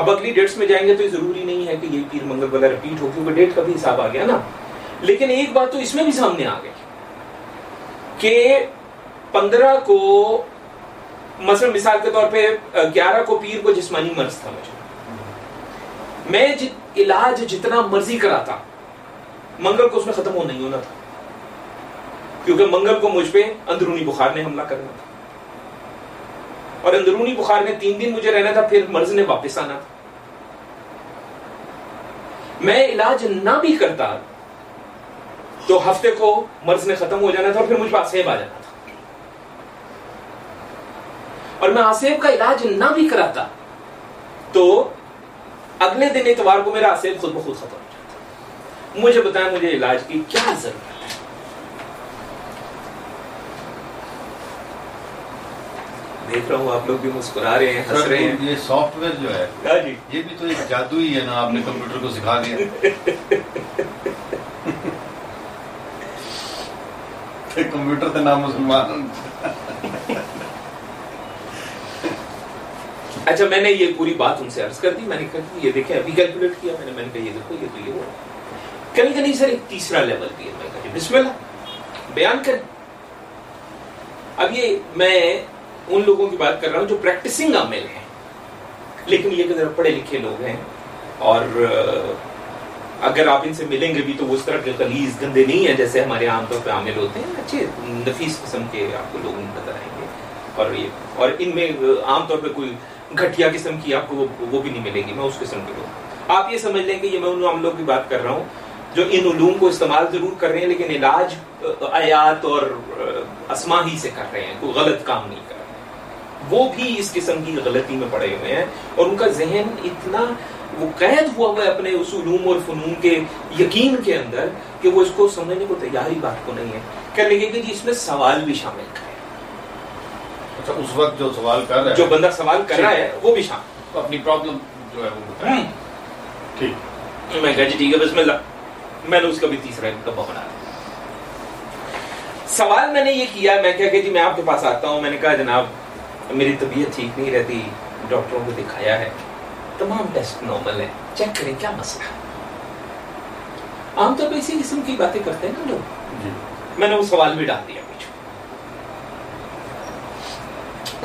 A: اب اگلی ڈیٹس میں جائیں گے تو یہ ضروری نہیں ہے کہ یہ پیر منگل والا رپیٹ ہو، کیونکہ ڈیٹ کا بھی حساب آ گیا نا۔ لیکن ایک بات تو اس میں بھی سامنے آ گئی کہ پندرہ کو مثلا مثال کے طور پہ گیارہ کو پیر کو جسمانی مرض تھا مجھے۔ میں جی، علاج جتنا مرضی کراتا، منگل کو اس میں ختم ہو نہیں ہونا تھا۔ کیونکہ منگل کو مجھ پہ اندرونی بخار نے حملہ کرنا تھا۔ اور اندرونی بخار میں تین دن مجھے رہنا تھا، پھر مرض نے واپس آنا تھا۔ میں علاج نہ بھی کرتا، تو ہفتے کو مرض نے ختم ہو جانا تھا اور پھر مجھ پاس آ جانا تھا اور میں آسیب کا علاج نہ بھی کراتا تو اگلے دن اتوار کو میرا آسیب خود بخود ختم ہو جاتا۔ مجھے بتائیں مجھے علاج کی کیا ضرورت ہے؟ دیکھ رہا ہوں آپ لوگ بھی مسکرا رہے ہیں ہنس رہے ہیں۔
B: یہ سافٹ ویئر جو ہے
A: ہاں جی۔
B: یہ بھی تو ایک جادو ہی ہے نا آپ نے کمپیوٹر کو سکھا دیا۔ کمپیوٹر کے نام مسلمان۔
A: اچھا میں نے یہ پوری بات ان سے عرض کر دی، میں نے کہا کہ یہ دیکھیں، ابھی کیلکولیٹ کیا میں نے میں نے کہا یہ دیکھو، یہ تو یہ ہو کہیں کہ نہیں سر، ایک تیسرا لیول بھی ہے۔ میں کہا جی بسم اللہ، بیان کریں۔ اب یہ میں ان لوگوں کی بات کر رہا ہوں جو پریکٹسنگ عامل ہیں۔ لیکن یہ کہ ذرا پڑھے لکھے لوگ ہیں۔ اور اگر آپ ان سے ملیں گے بھی تو وہ اس طرح کے غلیظ گندے نہیں ہیں جیسے ہمارے عام طور پہ عامل ہوتے ہیں۔ اچھے، نفیس قسم کے آپ کو لوگ نظر آئیں گے۔ اور یہ، اور ان میں عام طور پہ کوئی گھٹیا قسم کی آپ کو وہ بھی نہیں ملے گی، میں اس قسم کے لوگ آپ یہ سمجھ لیں کہ یہ میں ان عاملوں کی بات کر رہا ہوں، جو ان علوم کو استعمال ضرور کر رہے ہیں، لیکن علاج، آیات اور اسما ہی سے کر رہے ہیں، کوئی غلط کام نہیں کر رہے وہ بھی اس قسم کی غلطی میں پڑے ہوئے ہیں اور ان کا ذہن اتنا، وہ قید ہوا ہوا ہے اپنے اس علوم اور فنون کے یقین کے اندر کہ وہ اس کو سمجھنے کو تیاری بات کو نہیں ہے۔ کہہ لگے کہ جی اس میں سوال بھی شامل کریں
B: اچھا اس وقت جو سوال کر رہا ہے
A: جو بندہ سوال کر رہا ہے وہ بھی شامل۔
B: اپنی پرابلم جو ہے وہ بتائیں
A: ٹھیک۔ میں کہا جی ٹھیک ہے بسم اللہ۔ میں نے اس کا بھی تیسرا ڈبا بنا دیا۔ سوال میں نے یہ کیا میں کہا کہ جی میں آپ کے پاس آتا ہوں۔ میں نے کہا جناب میری طبیعت ٹھیک نہیں رہتی ڈاکٹروں کو دکھایا ہے۔ تمام ٹیسٹ نارمل ہے چیک کریں کیا مسئلہ ہے؟ عام طور پہ اسی قسم کی باتیں کرتے ہیں نا لوگ۔
B: جی۔
A: میں نے وہ سوال بھی ڈال دیا۔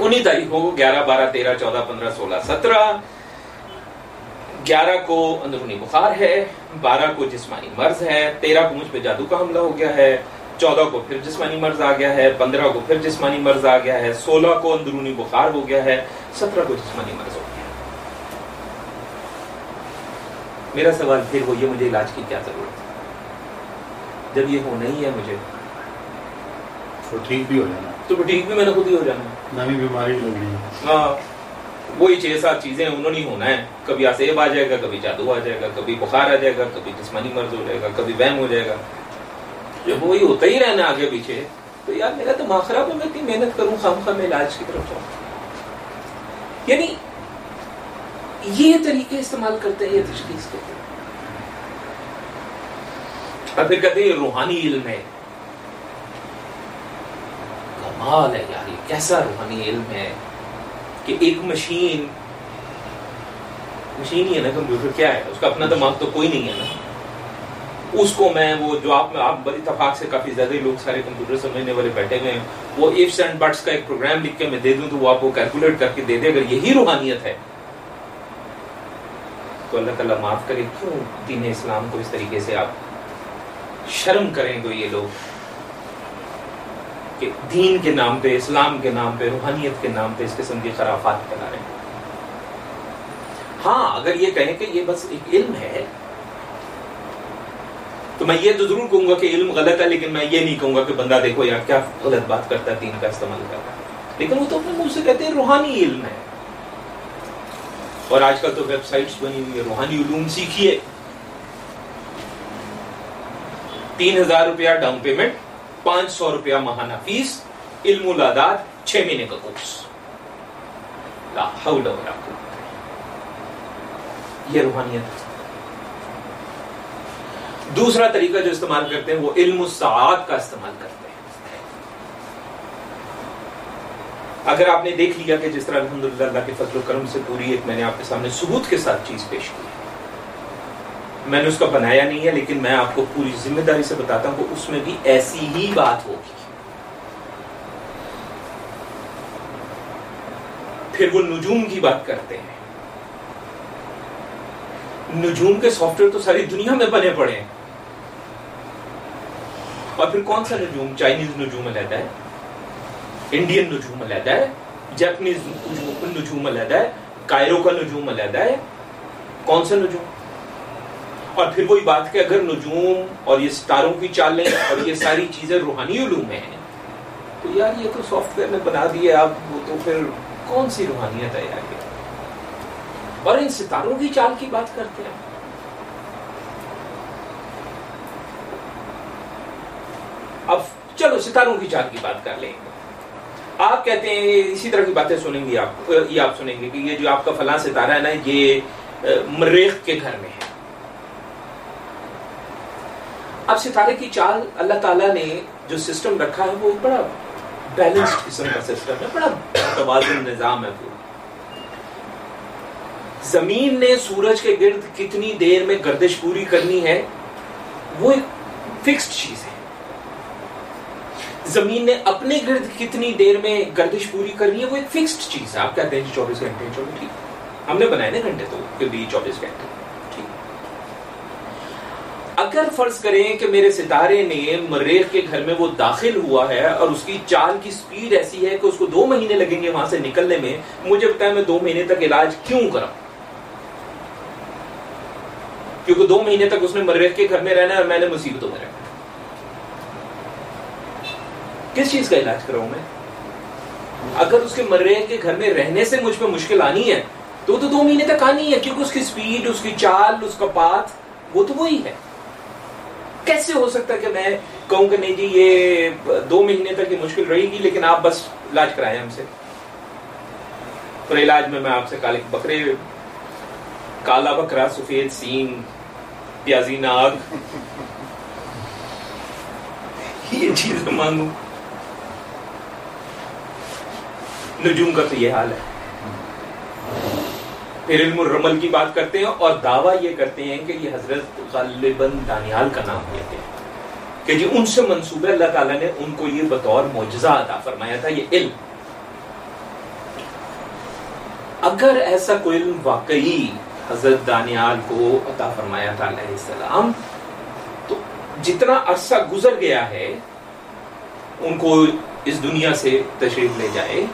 A: پیچھے انہیں تاریخوں کو گیارہ بارہ تیرہ چودہ پندرہ سولہ سترہ، گیارہ کو اندرونی بخار ہے، بارہ کو جسمانی مرض ہے، تیرہ کو مجھ پہ جادو کا حملہ ہو گیا ہے، چودہ کو پھر جسمانی مرض آ گیا ہے، پندرہ کو پھر جسمانی مرض آ گیا ہے، سولہ کو اندرونی بخار ہو گیا ہے، سترہ کو جسمانی مرض ہو گیا میرا سوال پھر وہ یہ مجھے علاج کی کیا ضرورت ہے؟ جب یہ ہونا ہی ہے مجھے،
B: تو ٹھیک بھی ہو جانا۔
A: تو ٹھیک بھی میں نے خود ہی ہو جانا
B: نئی بیماری لگ رہی ہے۔
A: ہاں وہی چھ سات چیزیں انہوں نے ہونا ہے۔ کبھی آسیب آ جائے گا کبھی جادو آ جائے گا کبھی بخار آ جائے گا کبھی جسمانی مرض ہو جائے گا کبھی وہم ہو جائے گا۔ جب وہی ہوتا ہی رہنا آگے پیچھے تو یار میرا تو خراب ہے میں اتنی محنت کروں خام میں علاج کی طرف جاؤں۔ یعنی یہ طریقے استعمال کرتے ہیں یہ تشخیص کرتے ہیں؟ اور پھر کہتے ہیں روحانی علم ہے۔ کمال ہے یار یہ کیسا روحانی علم ہے کہ ایک مشین مشین ہی ہے نا کمپیوٹر، کیا ہے؟ اس کا اپنا دماغ تو کوئی نہیں ہے نا۔ اس کو میں، وہ جو آپ آپ بڑی اتفاق سے کافی زیادہ لوگ سارے کمپیوٹر سمجھنے والے بیٹھے ہوئے ہیں، وہ ایفس اینڈ بٹس کا ایک پروگرام لکھ کے میں دے دوں تو وہ آپ کو کیلکولیٹ کر کے دے دے، اگر یہی روحانیت ہے۔ تو اللہ تعالیٰ معاف کرے، کیوں دین اسلام کو اس طریقے سے آپ شرم کریں تو یہ لوگ؟ کہ دین کے نام پہ، اسلام کے نام پہ، روحانیت کے نام پہ اس قسم کی خرافات پھیلا رہے ہیں ہاں اگر یہ کہیں کہ یہ بس ایک علم ہے، تو میں یہ تو ضرور کہوں گا کہ علم غلط ہے، لیکن میں یہ نہیں کہوں گا کہ بندہ دیکھو یار کیا غلط بات کرتا ہے، دین کا استعمال کرتا ہے۔ لیکن وہ تو اپنے منہ سے کہتے ہیں، روحانی علم ہے۔ اور آج کل تو ویب سائٹس بنی ہوئی ہے روحانی علوم سیکھیے۔ تین ہزار روپیہ ڈاؤن پیمنٹ پانچ سو روپیہ ماہانہ فیس، علم الاداد چھ مہینے کا کورس۔ لا حول ولا قوت یہ روحانیت دوسرا طریقہ جو استعمال کرتے ہیں، وہ علم الساعات کا استعمال کرتے ہیں۔ اگر آپ نے دیکھ لیا کہ جس طرح الحمدللہ اللہ کے فضل و کرم سے پوری ایک میں نے آپ کے سامنے ثبوت کے ساتھ چیز پیش کی میں نے اس کا بنایا نہیں ہے، لیکن میں آپ کو پوری ذمہ داری سے بتاتا ہوں کہ اس میں بھی ایسی ہی بات ہوگی۔ پھر وہ نجوم کی بات کرتے ہیں۔ نجوم کے سافٹ ویئر تو ساری دنیا میں بنے پڑے ہیں۔ اور پھر کون سا نجوم؟ چائنیز نجوم علیحدہ ہے۔ انڈین نجوم علیحدہ ہے۔ جیپنیز نجوم علیحدہ ہے۔ کائرو کا نجوم علیحدہ ہے۔ کون سا نجوم؟ اور پھر وہی بات کہ اگر نجوم اور یہ ستاروں کی چالیں اور یہ ساری چیزیں روحانی علوم ہیں، تو یار یہ تو سافٹ ویئر نے بنا دیے اب وہ تو پھر کون سی روحانیت ہے یار اور ان ستاروں کی چال کی بات کرتے ہیں۔ اب چلو، ستاروں کی چال کی بات کر لیں۔ گے آپ کہتے ہیں، اسی طرح کی باتیں سنیں گی آپ، یہ آپ سنیں گے کہ یہ جو آپ کا فلاں ستارہ ہے نا، یہ مریخ کے گھر میں ہے۔ اب ستارے کی چال اللہ تعالیٰ نے جو سسٹم رکھا ہے وہ بڑا بیلنسڈ قسم کا سسٹم ہے، بڑا توازن نظام ہے پورا زمین نے سورج کے گرد کتنی دیر میں گردش پوری کرنی ہے، وہ ایک فکسڈ چیز ہے۔ زمین نے اپنے گرد کتنی دیر میں گردش پوری کرنی ہے، وہ ایک فکسڈ چیز ہے۔ آپ کہتے ہیں جی چوبیس گھنٹے، چلو ٹھیک۔ ہم نے بنائے نا گھنٹے تو، پھر بھی چوبیس گھنٹے۔ اگر فرض کریں کہ میرے ستارے نے مریخ کے گھر میں وہ داخل ہوا ہے اور اس کی چال کی سپیڈ ایسی ہے کہ اس کو دو مہینے لگیں گے وہاں سے نکلنے میں، مجھے بتایا میں دو مہینے تک علاج کیوں کروں کیونکہ دو مہینے تک اس نے مریخ کے گھر میں رہنا ہے اور میں نے مصیبتوں میں رہنا کس چیز کا علاج کراؤں میں؟ اگر اس کے مریخ کے گھر میں رہنے سے مجھ پہ مشکل آنی ہے، تو تو دو مہینے تک آنی ہے، کیونکہ اس کی سپیڈ اس کی چال، اس کا پاتھ وہ تو وہی ہے۔ کیسے ہو سکتا ہے کہ میں کہوں کہ نہیں جی یہ دو مہینے تک یہ مشکل رہے گی، لیکن آپ بس علاج کرائیں ہم سے۔ اور علاج میں میں آپ سے کالے بکرے، کالا بکرا، سفید سین، پیازی ناگ۔ یہ چیز مانگوں۔ نجوم کا تو یہ حال ہے۔ پھر علم الرمل کی بات کرتے ہیں اور دعویٰ یہ کرتے ہیں کہ یہ حضرت غالباً دانیال کا نام لیتے ہیں کہ جی ان سے منصوبہ اللہ تعالیٰ نے ان کو یہ بطور معجزہ عطا فرمایا تھا، یہ علم۔ اگر ایسا کوئی علم واقعی حضرت دانیال کو عطا فرمایا تھا علیہ السلام، تو جتنا عرصہ گزر گیا ہے، ان کو اس دنیا سے تشریف لے جائے۔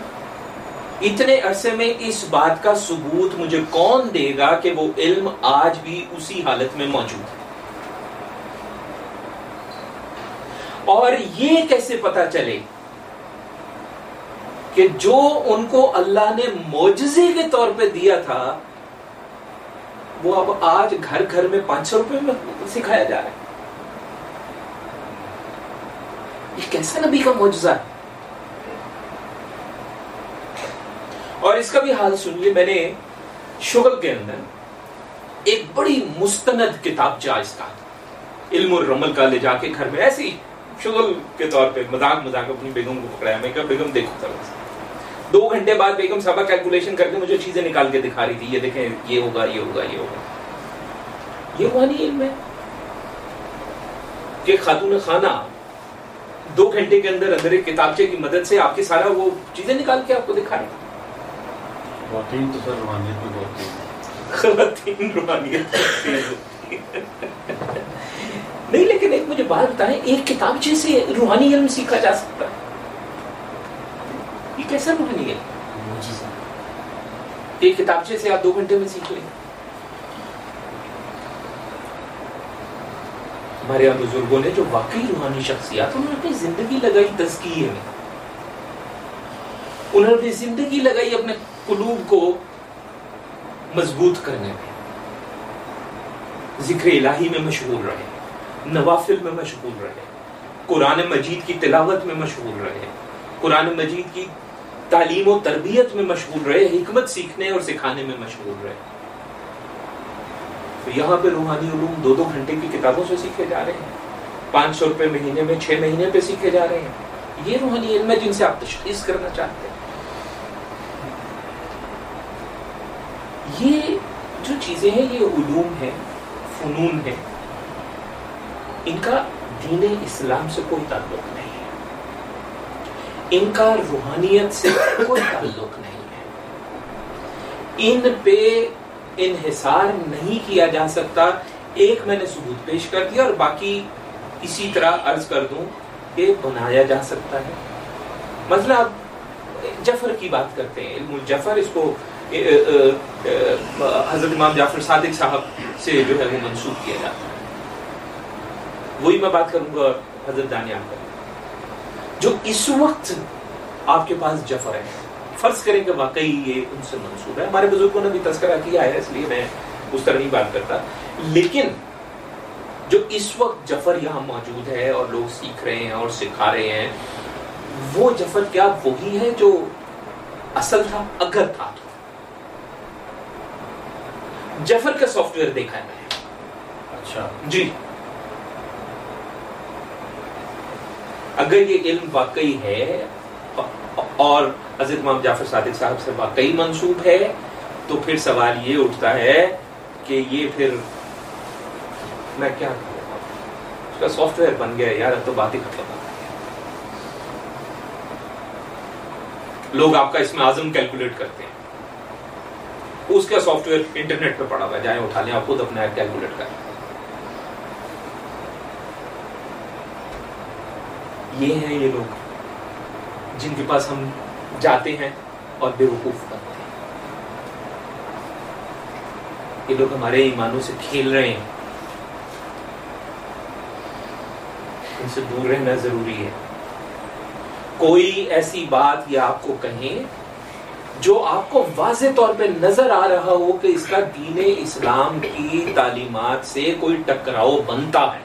A: اتنے عرصے میں اس بات کا ثبوت مجھے کون دے گا کہ وہ علم آج بھی اسی حالت میں موجود ہے؟ اور یہ کیسے پتا چلے کہ جو ان کو اللہ نے موجزے کے طور پہ دیا تھا، وہ اب آج گھر گھر میں پانچ سو روپے میں سکھایا جا رہا ہے۔ یہ کیسا نبی کا موجزہ ہے؟ اور اس کا بھی حال سنیے میں نے شغل کے اندر ایک بڑی مستند کتاب چاہ اس کا علم الرمل کا لے جا کے گھر میں ایسی شغل کے طور پہ مذاق مذاق اپنی بیگم کو پکڑایا۔ میں کہا، بیگم، دیکھو طرح دو گھنٹے بعد بیگم صاحبہ کیلکولیشن کر کے مجھے چیزیں نکال کے دکھا رہی تھی۔ یہ دیکھیں، یہ ہوگا یہ ہوگا یہ ہوگا۔ یہ ہوا نہیں علم ہے کہ خاتون خانہ دو گھنٹے کے اندر اندر ایک کتابچے کی مدد سے آپ کی سارا وہ چیزیں نکال کے آپ کو دکھا رہی
B: خواتین تو سر روحانیت میں بہت
A: خواتین روحانیت نہیں لیکن ایک مجھے بات بتائیں ایک کتاب سے روحانی علم سیکھا جا سکتا ہے؟ یہ کیسا روحانی علم؟ ایک کتابچے سے آپ دو گھنٹے میں سیکھ لیں۔ ہمارے یہاں بزرگوں نے جو واقعی روحانی شخصیات انہوں نے اپنی زندگی لگائی تزکیے میں۔ انہوں نے اپنی زندگی لگائی اپنے قلوب کو مضبوط کرنے میں ذکر الہی میں مشغول رہے، نوافل میں مشغول رہے، قرآن مجید کی تلاوت میں مشغول رہے، قرآن مجید کی تعلیم و تربیت میں مشغول رہے، حکمت سیکھنے اور سکھانے میں مشغول رہے۔ تو یہاں پہ روحانی علوم دو دو گھنٹے کی کتابوں سے سیکھے جا رہے ہیں، پانچ سو روپے مہینے میں چھ مہینے پہ سیکھے جا رہے ہیں۔ یہ روحانی علم ہے جن سے آپ تشخیص کرنا چاہتے ہیں۔ یہ جو چیزیں ہیں، یہ علوم ہیں، فنون ہیں، ان کا دین اسلام سے کوئی تعلق نہیں ہے۔ ان کا روحانیت سے کوئی تعلق نہیں ہے۔ ان پہ انحصار نہیں کیا جا سکتا۔ ایک میں نے ثبوت پیش کر دیا اور باقی اسی طرح عرض کر دوں کہ بنایا جا سکتا ہے۔ مطلب، مثلا آپ جفر کی بات کرتے ہیں، علم الجفر اس کو حضرت امام جعفر صادق صاحب سے جو ہے وہ منسوخ کیا جاتا ہے وہی میں بات کروں گا حضرت دانیال کا جو اس وقت آپ کے پاس جفر ہے، فرض کریں کہ واقعی یہ ان سے منسوخ ہے۔ ہمارے بزرگوں نے بھی تذکرہ کیا ہے، اس لیے میں اس طرح نہیں بات کرتا۔ لیکن جو اس وقت جفر یہاں موجود ہے اور لوگ سیکھ رہے ہیں اور سکھا رہے ہیں، وہ جفر کیا وہی ہے جو اصل تھا، اگر تھا تو؟ جفر کا سافٹ ویئر دیکھا ہے میں
B: اچھا۔
A: جی۔ اگر یہ علم واقعی ہے اور حضرت امام جعفر صادق صاحب سے واقعی منسوب ہے تو پھر سوال یہ اٹھتا ہے کہ یہ پھر میں کیا اس کا سافٹ ویئر بن گیا یار اب تو بات ہی ختم ہو لوگ آپ کا اس میں آزم کیلکولیٹ کرتے ہیں۔ اس کا سافٹ ویئر انٹرنیٹ پہ پڑا ہوا ہے، جائیں اٹھا لیں، آپ خود اپنا کیلکولیٹ کریں۔ یہ ہیں یہ لوگ جن کے پاس ہم جاتے ہیں اور بے وقوف بنتے ہیں۔ یہ لوگ ہمارے ایمانوں سے کھیل رہے ہیں۔ ان سے دور رہنا ضروری ہے۔ کوئی ایسی بات یہ آپ کو کہیں جو آپ کو واضح طور پہ نظر آ رہا ہو کہ اس کا دین اسلام کی تعلیمات سے کوئی ٹکراؤ بنتا ہے۔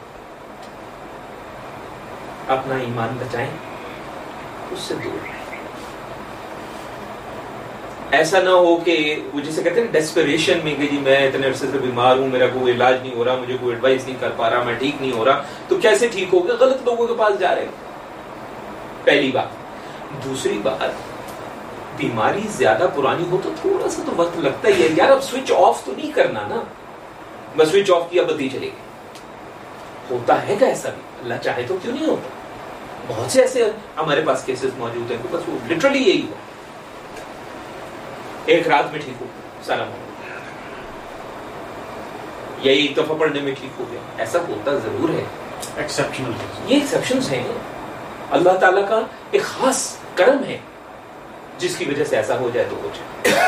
A: اپنا ایمان بچائیں، اس سے دور رہیں۔ ایسا نہ ہو کہ وہ جسے کہتے ہیں ڈیسپریشن میں کہ جی میں اتنے عرصے سے بیمار ہوں، میرا کوئی علاج نہیں ہو رہا، مجھے کوئی ایڈوائس نہیں کر پا رہا، میں ٹھیک نہیں ہو رہا، تو کیسے ٹھیک ہوگا غلط لوگوں کے پاس جا رہے ہیں۔ پہلی بات۔ دوسری بات بیماری زیادہ پرانی ہو تو تھوڑا سا تو وقت لگتا ہی ہے۔ یار اب سوئچ آف تو نہیں کرنا نا۔ بس سوئچ آف کیا بدی چلے گی ہوتا ہے کیا ایسا بھی۔ اللہ چاہے تو کیوں نہیں ہوتا؟ بہت سے ایسے ہمارے پاس کیسز موجود ہیں بس وہ لٹرلی یہی ہوا۔ ایک رات میں ٹھیک ہو سارا یا ایک دفعہ پڑھنے میں ٹھیک ہو گیا۔ ایسا ہوتا ضرور ہے۔ یہ ایکسپشن ہیں۔ اللہ تعالیٰ کا ایک خاص کرم ہے۔ جس کی وجہ سے ایسا ہو جائے تو ہو جائے۔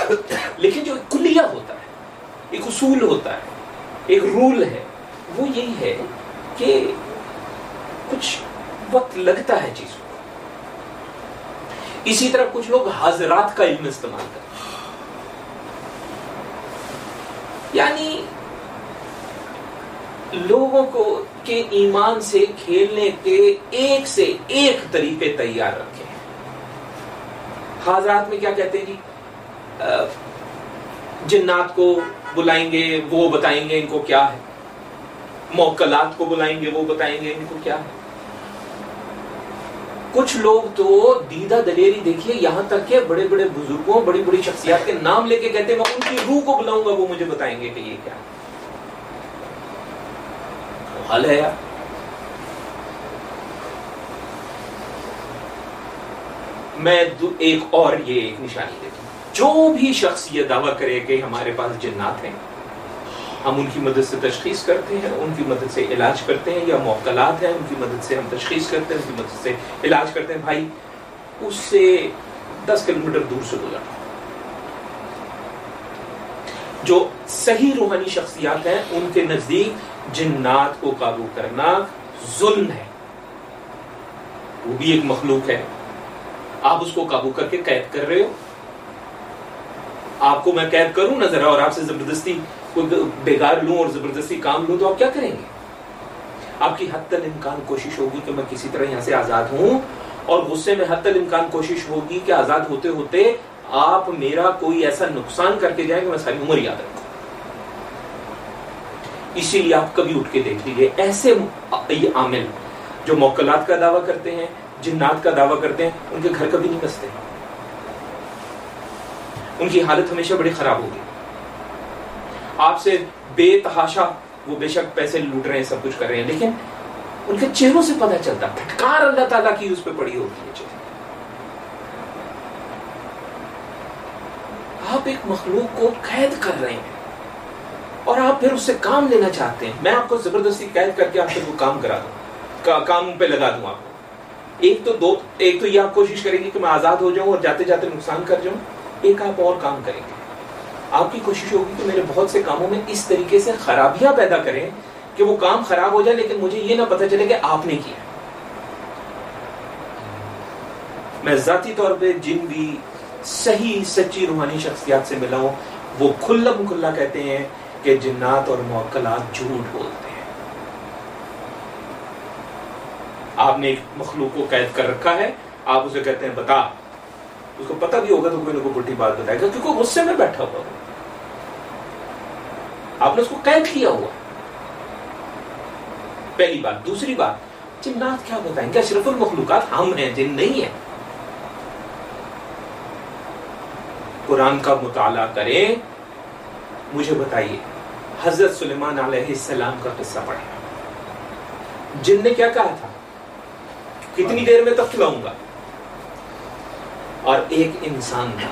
A: لیکن جو کلیہ ہوتا ہے، ایک اصول ہوتا ہے، ایک رول ہے، وہ یہی ہے کہ کچھ وقت لگتا ہے چیزوں کو۔ اسی طرح کچھ لوگ حاضرات کا علم استعمال کرتے ہیں۔ یعنی لوگوں کو کے ایمان سے کھیلنے کے ایک سے ایک طریقے تیار رکھے ہیں حاضرات میں کیا کہتے ہیں جی؟ جنات کو بلائیں گے، وہ بتائیں گے ان کو کیا ہے۔ موکلات کو بلائیں گے، وہ بتائیں گے ان کو کیا ہے۔ کچھ لوگ تو دیدہ دلیری دیکھیے، یہاں تک کہ بڑے بڑے بزرگوں، بڑی بڑی شخصیات کے نام لے کے کہتے ہیں میں ان کی روح کو بلاؤں گا، وہ مجھے بتائیں گے کہ یہ کیا ہے۔ حل ہے یار۔ میں ایک اور یہ ایک نشانی دیتا ہوں جو بھی شخص یہ دعویٰ کرے کہ ہمارے پاس جنات ہیں، ہم ان کی مدد سے تشخیص کرتے ہیں، ان کی مدد سے علاج کرتے ہیں یا موکلات ہیں، ان کی مدد سے ہم تشخیص کرتے ہیں، ان کی مدد سے علاج کرتے ہیں۔ بھائی، اس سے دس کلو میٹر دور سے گزرنا جو صحیح روحانی شخصیات ہیں، ان کے نزدیک جنات کو قابو کرنا ظلم ہے۔ وہ بھی ایک مخلوق ہے۔ آپ اس کو قابو کر کے قید کر رہے ہو۔ آپ کو میں قید کروں نظر اور آپ سے زبردستی کوئی بیگار لوں اور زبردستی کام لوں تو آپ کیا کریں گے؟ آپ کی حد تل امکان کوشش ہوگی کہ میں کسی طرح یہاں سے آزاد ہوں اور غصے میں حد تل امکان کوشش ہوگی کہ آزاد ہوتے ہوتے آپ میرا کوئی ایسا نقصان کر کے جائیں کہ میں ساری عمر یاد رکھوں۔ اسی لیے آپ کبھی اٹھ کے دیکھ لیجیے ایسے عامل جو موکلات کا دعویٰ کرتے ہیں جنات کا دعویٰ کرتے ہیں، ان کے گھر کبھی نہیں بستے ان کی حالت ہمیشہ بڑی خراب ہوگی۔ آپ سے بے تحاشا وہ بے شک پیسے لوٹ رہے ہیں، سب کچھ کر رہے ہیں، لیکن ان کے چہروں سے پتہ چلتا، پھٹکار اللہ تعالیٰ کی اس پہ پڑی ہوتی ہے۔ چہرے آپ ایک مخلوق کو قید کر رہے ہیں اور آپ پھر اس سے کام لینا چاہتے ہیں۔ میں آپ کو زبردستی قید کر کے آپ سے وہ کام کرا دوں کام پہ لگا دوں آپ کو۔ ایک تو دو، ایک تو یہ آپ کوشش کریں گے کہ میں آزاد ہو جاؤں اور جاتے جاتے نقصان کر جاؤں، ایک آپ اور کام کریں گے۔ آپ کی کوشش ہوگی کہ میرے بہت سے کاموں میں اس طریقے سے خرابیاں پیدا کریں کہ وہ کام خراب ہو جائے، لیکن مجھے یہ نہ پتا چلے کہ آپ نے کیا۔ میں ذاتی طور پہ جن بھی صحیح، سچی روحانی شخصیات سے ملا ہوں، وہ کھلم کھلا کہتے ہیں کہ جنات اور موکلات جھوٹ بولتے ہیں۔ آپ نے ایک مخلوق کو قید کر رکھا ہے، آپ اسے کہتے ہیں بتا۔ اس کو پتہ بھی ہوگا تو کوئی نہ کوئی بٹھی بات بتائے گا، کیونکہ غصے میں بیٹھا ہوا آپ نے اس کو قید کیا ہوا۔ پہلی بات۔ دوسری بات، جنات کیا بتائیں؟ گے اشرف المخلوقات ہم ہیں جن نہیں ہیں؟ قرآن کا مطالعہ کریں۔ مجھے بتائیے، حضرت سلیمان علیہ السلام کا قصہ پڑھیں۔ جن نے کیا کہا تھا؟ کتنی دیر میں تک کھلاؤں گا؟ اور ایک انسان تھا۔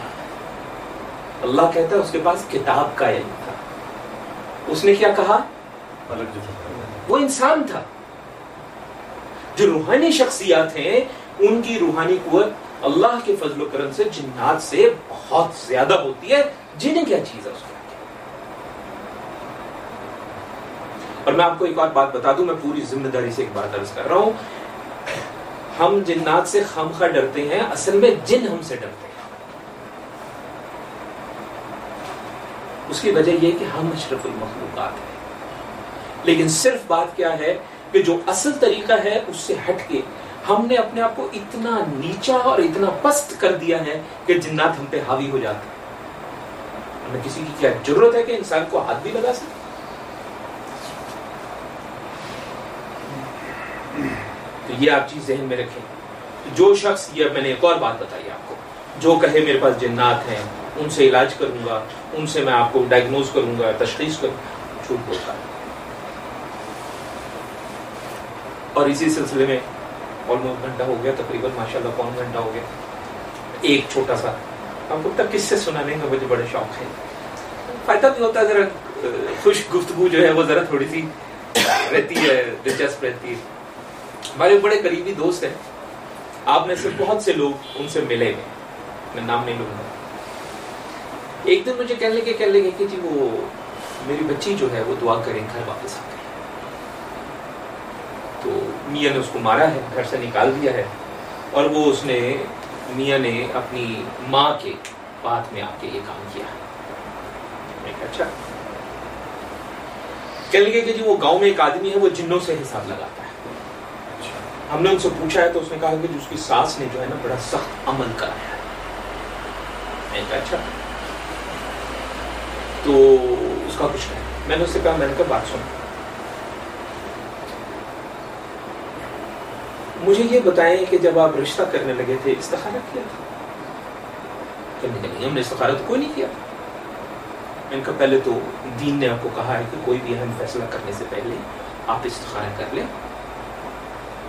A: اللہ کہتا ہے اس کے پاس کتاب کا علم تھا۔ اس نے کیا کہا؟ وہ انسان تھا۔ جو روحانی شخصیات ہیں ان کی روحانی قوت اللہ کے فضل و کرم سے جنات سے بہت زیادہ ہوتی ہے۔ جنہیں کیا چیز ہے اس اور میں آپ کو ایک اور بات بتا دوں میں پوری ذمہ داری سے ایک بات عرض کر رہا ہوں۔ ہم جنات سے خم ڈرتے ہیں، اصل میں جن ہم سے ڈرتے ہیں۔ اس کی وجہ یہ کہ ہم اشرف المخلوقات ہیں۔ لیکن صرف بات کیا ہے کہ جو اصل طریقہ ہے، اس سے ہٹ کے ہم نے اپنے آپ کو اتنا نیچا اور اتنا پست کر دیا ہے کہ جنات ہم پہ حاوی ہو جاتے ہیں۔ ہمیں کسی کی کیا ضرورت ہے کہ انسان کو ہاتھ بھی لگا سکے؟ تو یہ آپ چیز ذہن میں رکھیں۔ جو شخص، یہ میں نے ایک اور بات بتائی آپ کو۔ جو کہے میرے پاس جنات ہیں، ان سے علاج کروں گا، ان سے میں آپ کو ڈائگنوز کروں گا، تشخیص کروں گا، جھوٹ بولتا ہے۔ اور اسی سلسلے میں آلموسٹ گھنٹہ ہو گیا، تقریباً ماشاء اللہ پون گھنٹہ ہو گیا۔ ایک چھوٹا سا۔ آپ کو تک کس سے سنانے کا مجھے بڑے شوق ہے فائدہ بھی ہوتا ہے، ذرا خوش گفتگو جو ہے، وہ ذرا تھوڑی سی رہتی ہے، دلچسپ رہتی ہے۔ ہمارے بڑے قریبی دوست ہیں۔ آپ میں سے بہت سے لوگ ان سے ملے گئے میں نام نہیں لوں گا۔ ایک دن مجھے کہنے لگے کہنے لگے کہ جی وہ میری بچی جو ہے، وہ دعا کریں، گھر واپس آ گئے۔ تو میاں نے اس کو مارا ہے، گھر سے نکال دیا ہے۔ اور وہ اس نے، میاں نے اپنی ماں کے بات میں آ کے یہ کام کیا۔ اچھا۔ کہنے لگے کہ جی وہ گاؤں میں ایک آدمی ہے، وہ جنوں سے حساب لگاتا ہے۔ ہم نے ان سے پوچھا ہے تو اس نے کہا کہ اس کی ساس نے جو ہے نا بڑا سخت عمل کرایا ہے۔ اچھا۔ تو اس کا کچھ نہیں۔ میں نے اس سے کہا، میں نے کہا، بات سن مجھے یہ بتائیں کہ جب آپ رشتہ کرنے لگے تھے، استخارہ کیا تھا؟ ہم نے استخارہ تو کوئی نہیں کیا۔ ان کا پہلے تو دین نے آپ کو کہا ہے کہ کوئی بھی اہم فیصلہ کرنے سے پہلے آپ استخارہ کر لیں۔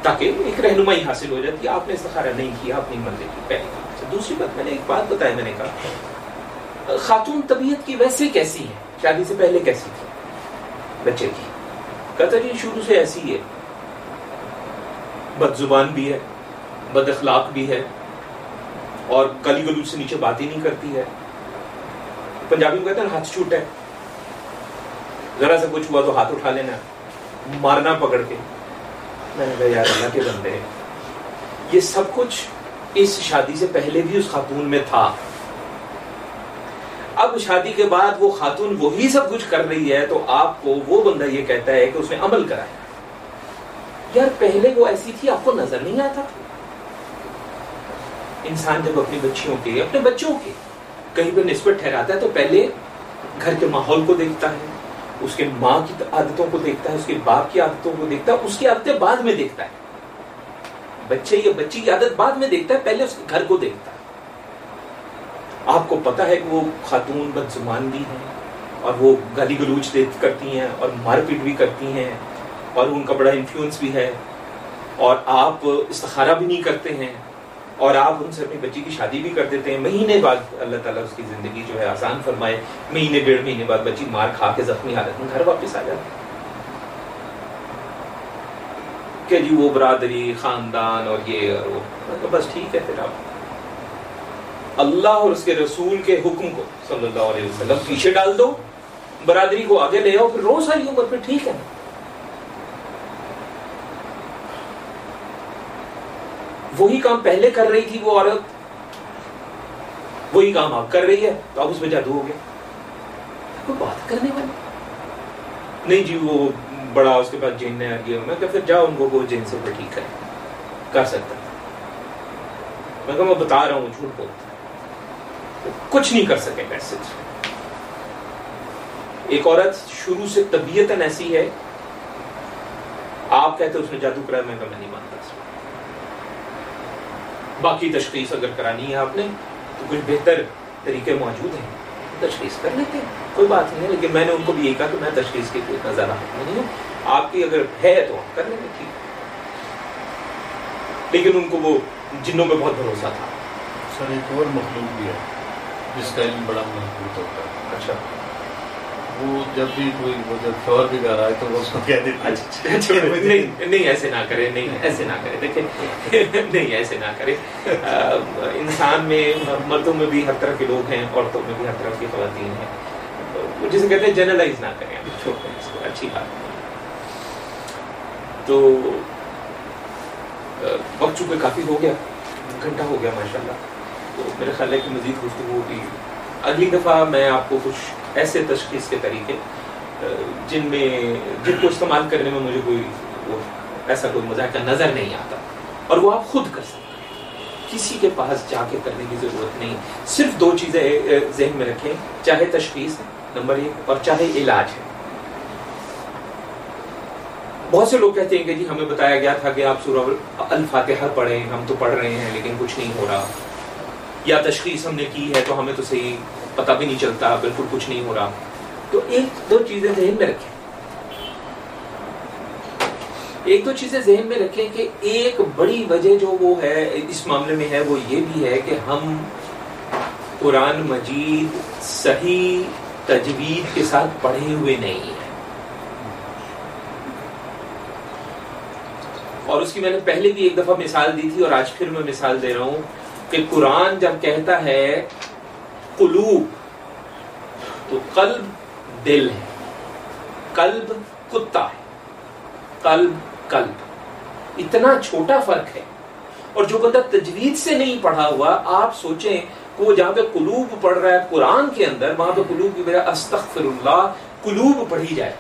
A: تاکہ ایک رہنمائی حاصل ہو جاتی آپ نے استخارہ نہیں کیا اپنی منزل کی پہلی بات اچھا، دوسری بات میں نے ایک بات بتایا میں نے کہا، خاتون طبیعت کی ویسے کیسی ہے شادی سے پہلے کیسی تھی؟ بچے کی۔ کہتا جی شروع سے ایسی ہے۔ بد زبان بھی ہے بد اخلاق بھی ہے، اور گلی گلوچ سے نیچے بات ہی نہیں کرتی ہے۔ پنجابی میں کہتے ہیں، ہاتھ چھوٹ ہے ذرا سے کچھ ہوا تو ہاتھ اٹھا لینا، مارنا پکڑ کے۔ میں نے کہا، یار اللہ کے بندے، یہ سب کچھ اس شادی سے پہلے بھی اس خاتون میں تھا۔ اب شادی کے بعد وہ خاتون وہی سب کچھ کر رہی ہے تو آپ کو وہ بندہ یہ کہتا ہے کہ اس نے عمل کرایا یار پہلے وہ ایسی تھی، آپ کو نظر نہیں آتا؟ انسان جب اپنی بچیوں کے، اپنے بچوں کے کہیں پہ نسبت ٹھہراتا ہے تو پہلے گھر کے ماحول کو دیکھتا ہے۔ اس کے ماں کی عادتوں کو دیکھتا ہے، اس کے باپ کی عادتوں کو دیکھتا ہے، اس کی عادتیں بعد میں دیکھتا ہے۔ بچے یا بچی کی عادت بعد میں دیکھتا ہے، پہلے اس کے گھر کو دیکھتا ہے۔ آپ کو پتا ہے کہ وہ خاتون بد زمان بھی ہیں اور وہ گلی گلوچ کرتی ہیں اور مار پیٹ بھی کرتی ہیں اور ان کا بڑا انفلوئنس بھی ہے اور آپ استخارہ بھی نہیں کرتے ہیں۔ اور آپ ان سے اپنی بچی کی شادی بھی کر دیتے ہیں۔ مہینے بعد اللہ تعالیٰ اس کی زندگی جو ہے آسان فرمائے۔ مہینے ڈیڑھ مہینے بعد بچی مار کھا کے زخمی حالت میں گھر واپس آ جاتی کہ جی وہ برادری، خاندان اور یہ اور وہ۔ بس ٹھیک ہے پھر آپ۔ اللہ اور اس کے رسول کے حکم کو صلی اللہ علیہ وسلم پیچھے ڈال دو۔ برادری کو آگے لے آؤ، پھر روز آئی عمر پہ ٹھیک ہے۔ وہی کام پہلے کر رہی تھی وہ عورت؟ وہی کام آپ کر رہی ہے، تو اب اس میں جادو ہو گیا کوئی بات کرنے والی؟ نہیں جی وہ بڑا اس کے بعد جن نے آگے میں کہ پھر جاؤ ان کو، وہ جن سے ٹھیک کرے کر سکتا میں کہا میں بتا رہا ہوں، جھوٹ بولتا کچھ نہیں کر سکے میسج ایک عورت شروع سے طبیعت ایسی ہے۔ آپ کہتے اس نے جادو کرایا میں میں نہیں مانتا۔ باقی تشخیص اگر کرانی ہے آپ نے تو کچھ بہتر طریقے موجود ہیں۔ تشخیص کر لیتے ہیں کوئی بات نہیں ہے لیکن میں نے ان کو بھی یہ کہا کہ میں تشخیص کے کوئی نظر نہیں ہوں۔ آپ کی اگر ہے تو آپ کر لیں گے ٹھیک۔ لیکن ان کو وہ جنوں پہ بہت بھروسہ تھا۔
B: سر ایک اور مخلوق بھی ہے جس کا علم بڑا مضبوط ہوتا ہے۔
A: اچھا۔
B: وہ جب بھی کوئی وہ جب شوہر بھی گھر آئے تو وہ اس کو کہہ دیتے
A: اچھا، نہیں نہیں ایسے نہ کرے نہیں ایسے نہ کرے دیکھیں نہیں ایسے نہ کرے انسان میں مردوں میں بھی ہر طرح کے لوگ ہیں عورتوں میں بھی ہر طرح کی خواتین ہیں۔ جسے کہتے ہیں جنرلائز نہ کریں۔ چھوٹے اس کو اچھی بات۔ تو وقت چونکہ کافی ہو گیا گھنٹہ ہو گیا ماشاء اللہ تو میرے خیال ہے کہ مزید گفتگو ہوگی۔ اگلی دفعہ میں آپ کو کچھ ایسے تشخیص کے طریقے جن میں، جن کو استعمال کرنے میں مجھے کوئی ایسا کوئی مذاکرہ نظر نہیں آتا۔ اور وہ آپ خود کر سکتے ہیں۔ کسی کے پاس جا کے کرنے کی ضرورت نہیں۔ صرف دو چیزیں ذہن میں رکھیں۔ چاہے تشخیص ہے، نمبر ایک، اور چاہے علاج ہے۔ بہت سے لوگ کہتے ہیں کہ جی ہمیں بتایا گیا تھا کہ آپ سورہ الفاتحہ پڑھیں، ہم تو پڑھ رہے ہیں، لیکن کچھ نہیں ہو رہا۔ یا تشخیص ہم نے کی ہے تو ہمیں تو صحیح پتہ بھی نہیں چلتا، بالکل کچھ نہیں ہو رہا۔ تو ایک دو چیزیں ذہن میں رکھیں۔ ایک دو چیزیں ذہن میں رکھیں کہ ایک بڑی وجہ جو وہ ہے، اس معاملے میں ہے، وہ یہ بھی ہے کہ ہم قرآن مجید صحیح تجوید کے ساتھ پڑھے ہوئے نہیں ہیں۔ اور اس کی میں نے پہلے بھی ایک دفعہ مثال دی تھی اور آج پھر میں مثال دے رہا ہوں کہ قرآن جب کہتا ہے قلوب، تو قلب دل ہے، قلب کتا ہے، قلب قلب۔ اتنا چھوٹا فرق ہے۔ اور جو بندہ تجوید سے نہیں پڑھا ہوا، آپ سوچیں کہ وہ جہاں پہ قلوب پڑھ رہا ہے قرآن کے اندر، وہاں پہ قلوب کی بجائے استغفر اللہ قلوب پڑھی جائے۔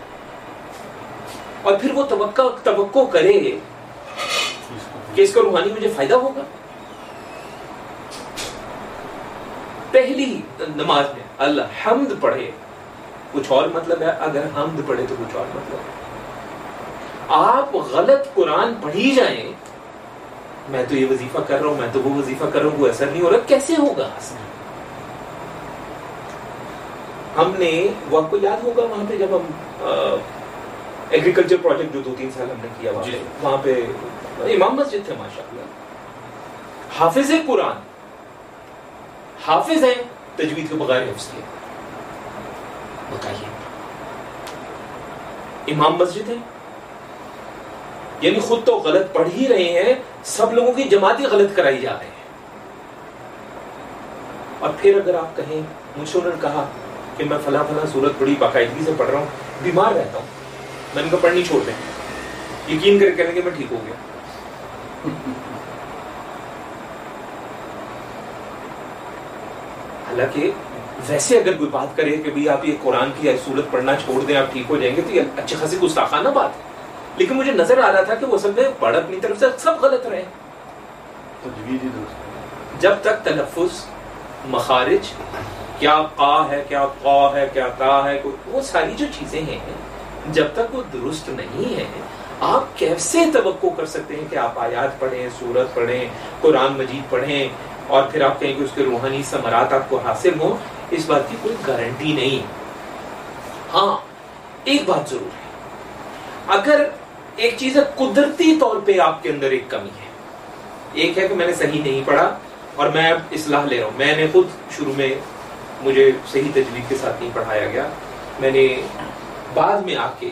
A: اور پھر وہ توقع توقع کرے کہ اس کا روحانی مجھے فائدہ ہوگا؟ پہلی نماز میں اللہ حمد پڑھے کچھ اور مطلب ہے؟ اگر حمد پڑھے تو کچھ اور مطلب ہے۔ آپ غلط قرآن پڑھی جائیں میں تو یہ وظیفہ کر رہا ہوں میں تو وہ وظیفہ کر رہا ہوں وہ اثر نہیں ہو رہا کیسے ہوگا؟ ہم نے وہ آپ کو یاد ہوگا وہاں پہ جب ہم ایگریکلچر پروجیکٹ جو دو تین سال ہم نے کیا وہاں پہ امام مسجد تھے ماشاء اللہ حافظ قرآن حافظ ہیں، تجوید کے بغیر حفظ کیا بتائیے۔ امام مسجد ہے یعنی خود تو غلط پڑھ ہی رہے ہیں، سب لوگوں کی جماعتیں غلط کرائی جا رہے ہیں۔ اور پھر اگر آپ کہیں مجھ سے انہوں نے کہا کہ میں فلاں فلاں صورت بڑی باقاعدگی سے پڑھ رہا ہوں، بیمار رہتا ہوں، میں ان کو پڑھنی چھوڑ دیں۔ یقین کر کہنے کہ میں ٹھیک ہو گیا۔ حالانکہ ویسے اگر کوئی بات کرے کہ بھی آپ یہ قرآن کی صورت پڑھنا چھوڑ دیں آپ ٹھیک ہو جائیں گے تو یہ اچھے خاصی گستاخانہ بات ہے۔ لیکن مجھے نظر آ رہا تھا کہ وہ سب میں پڑھ اپنی طرف سے سب غلط رہے۔ جب تک تلفظ مخارج کیا قا ہے کیا قا ہے کیا تا ہے وہ ساری جو چیزیں ہیں جب تک وہ درست نہیں ہے آپ کیسے توقع کر سکتے ہیں کہ آپ آیات پڑھیں سورت پڑھیں قرآن مجید پڑھیں؟ اور پھر آپ کہیں کہ اس کے روحانی ثمرات آپ کو حاصل ہوں، اس بات کی کوئی گارنٹی نہیں۔ ہاں ایک بات ضرور ہے۔ اگر ایک چیز ہے قدرتی طور پہ آپ کے اندر ایک کمی ہے، ایک ہے کہ میں نے صحیح نہیں پڑھا اور میں اب اصلاح لے رہا ہوں۔ میں نے خود شروع میں مجھے صحیح تجویز کے ساتھ نہیں پڑھایا گیا۔ میں نے بعد میں آ کے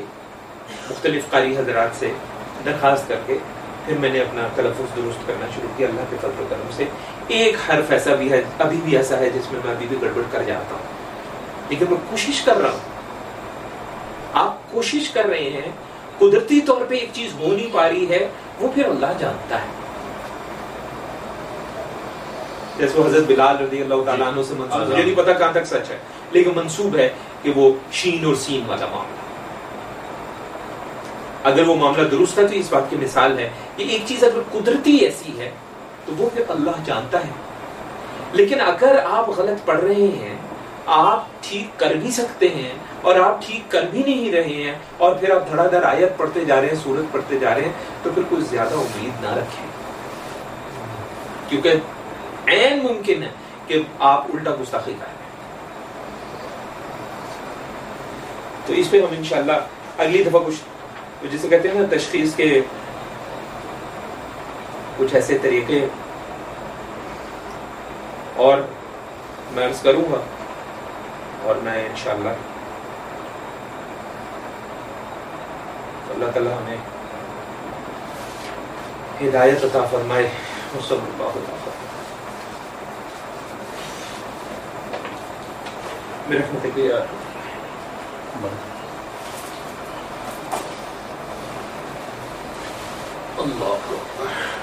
A: مختلف قاری حضرات سے درخواست کر کے پھر میں نے اپنا تلفظ درست کرنا شروع کیا۔ اللہ کے فضل و کرم سے ایک حرف ایسا بھی ہے ابھی بھی ایسا ہے جس میں میں ابھی بھی گڑبڑ کر جاتا ہوں۔ لیکن میں کوشش کر رہا ہوں۔ آپ کوشش کر رہے ہیں قدرتی طور پہ ایک چیز ہو نہیں پا رہی ہے وہ پھر اللہ جانتا ہے۔ جیسے وہ حضرت بلال رضی اللہ تعالیٰ عنہ سے منصوب مجھے نہیں پتا کہاں تک سچ ہے لیکن منصوب ہے کہ وہ شین اور سین والا معاملہ۔ اگر وہ معاملہ درست ہے تو اس بات کی مثال ہے کہ ایک چیز اگر قدرتی ایسی ہے تو وہ پھر اللہ جانتا ہے۔ لیکن اگر آپ غلط پڑھ رہے ہیں، آپ ٹھیک کر بھی سکتے ہیں اور آپ ٹھیک کر بھی نہیں رہے ہیں اور پھر آپ دھڑا دھڑ آیت پڑھتے جا رہے ہیں، سورت پڑھتے جا رہے ہیں، تو پھر کوئی زیادہ امید نہ رکھیں۔ کیونکہ این ممکن ہے کہ آپ الٹا گستاخی کریں تو اس پہ ہم انشاءاللہ اگلی دفعہ کچھ جسے کہتے ہیں نا تشخیص کے کچھ ایسے طریقے اور میں عرض کروں گا اور میں انشاءاللہ اللہ تعالیٰ ہمیں ہدایت عطا فرمائے وصلی اللہ علیہ وسلم برحمتك يا الله أكبر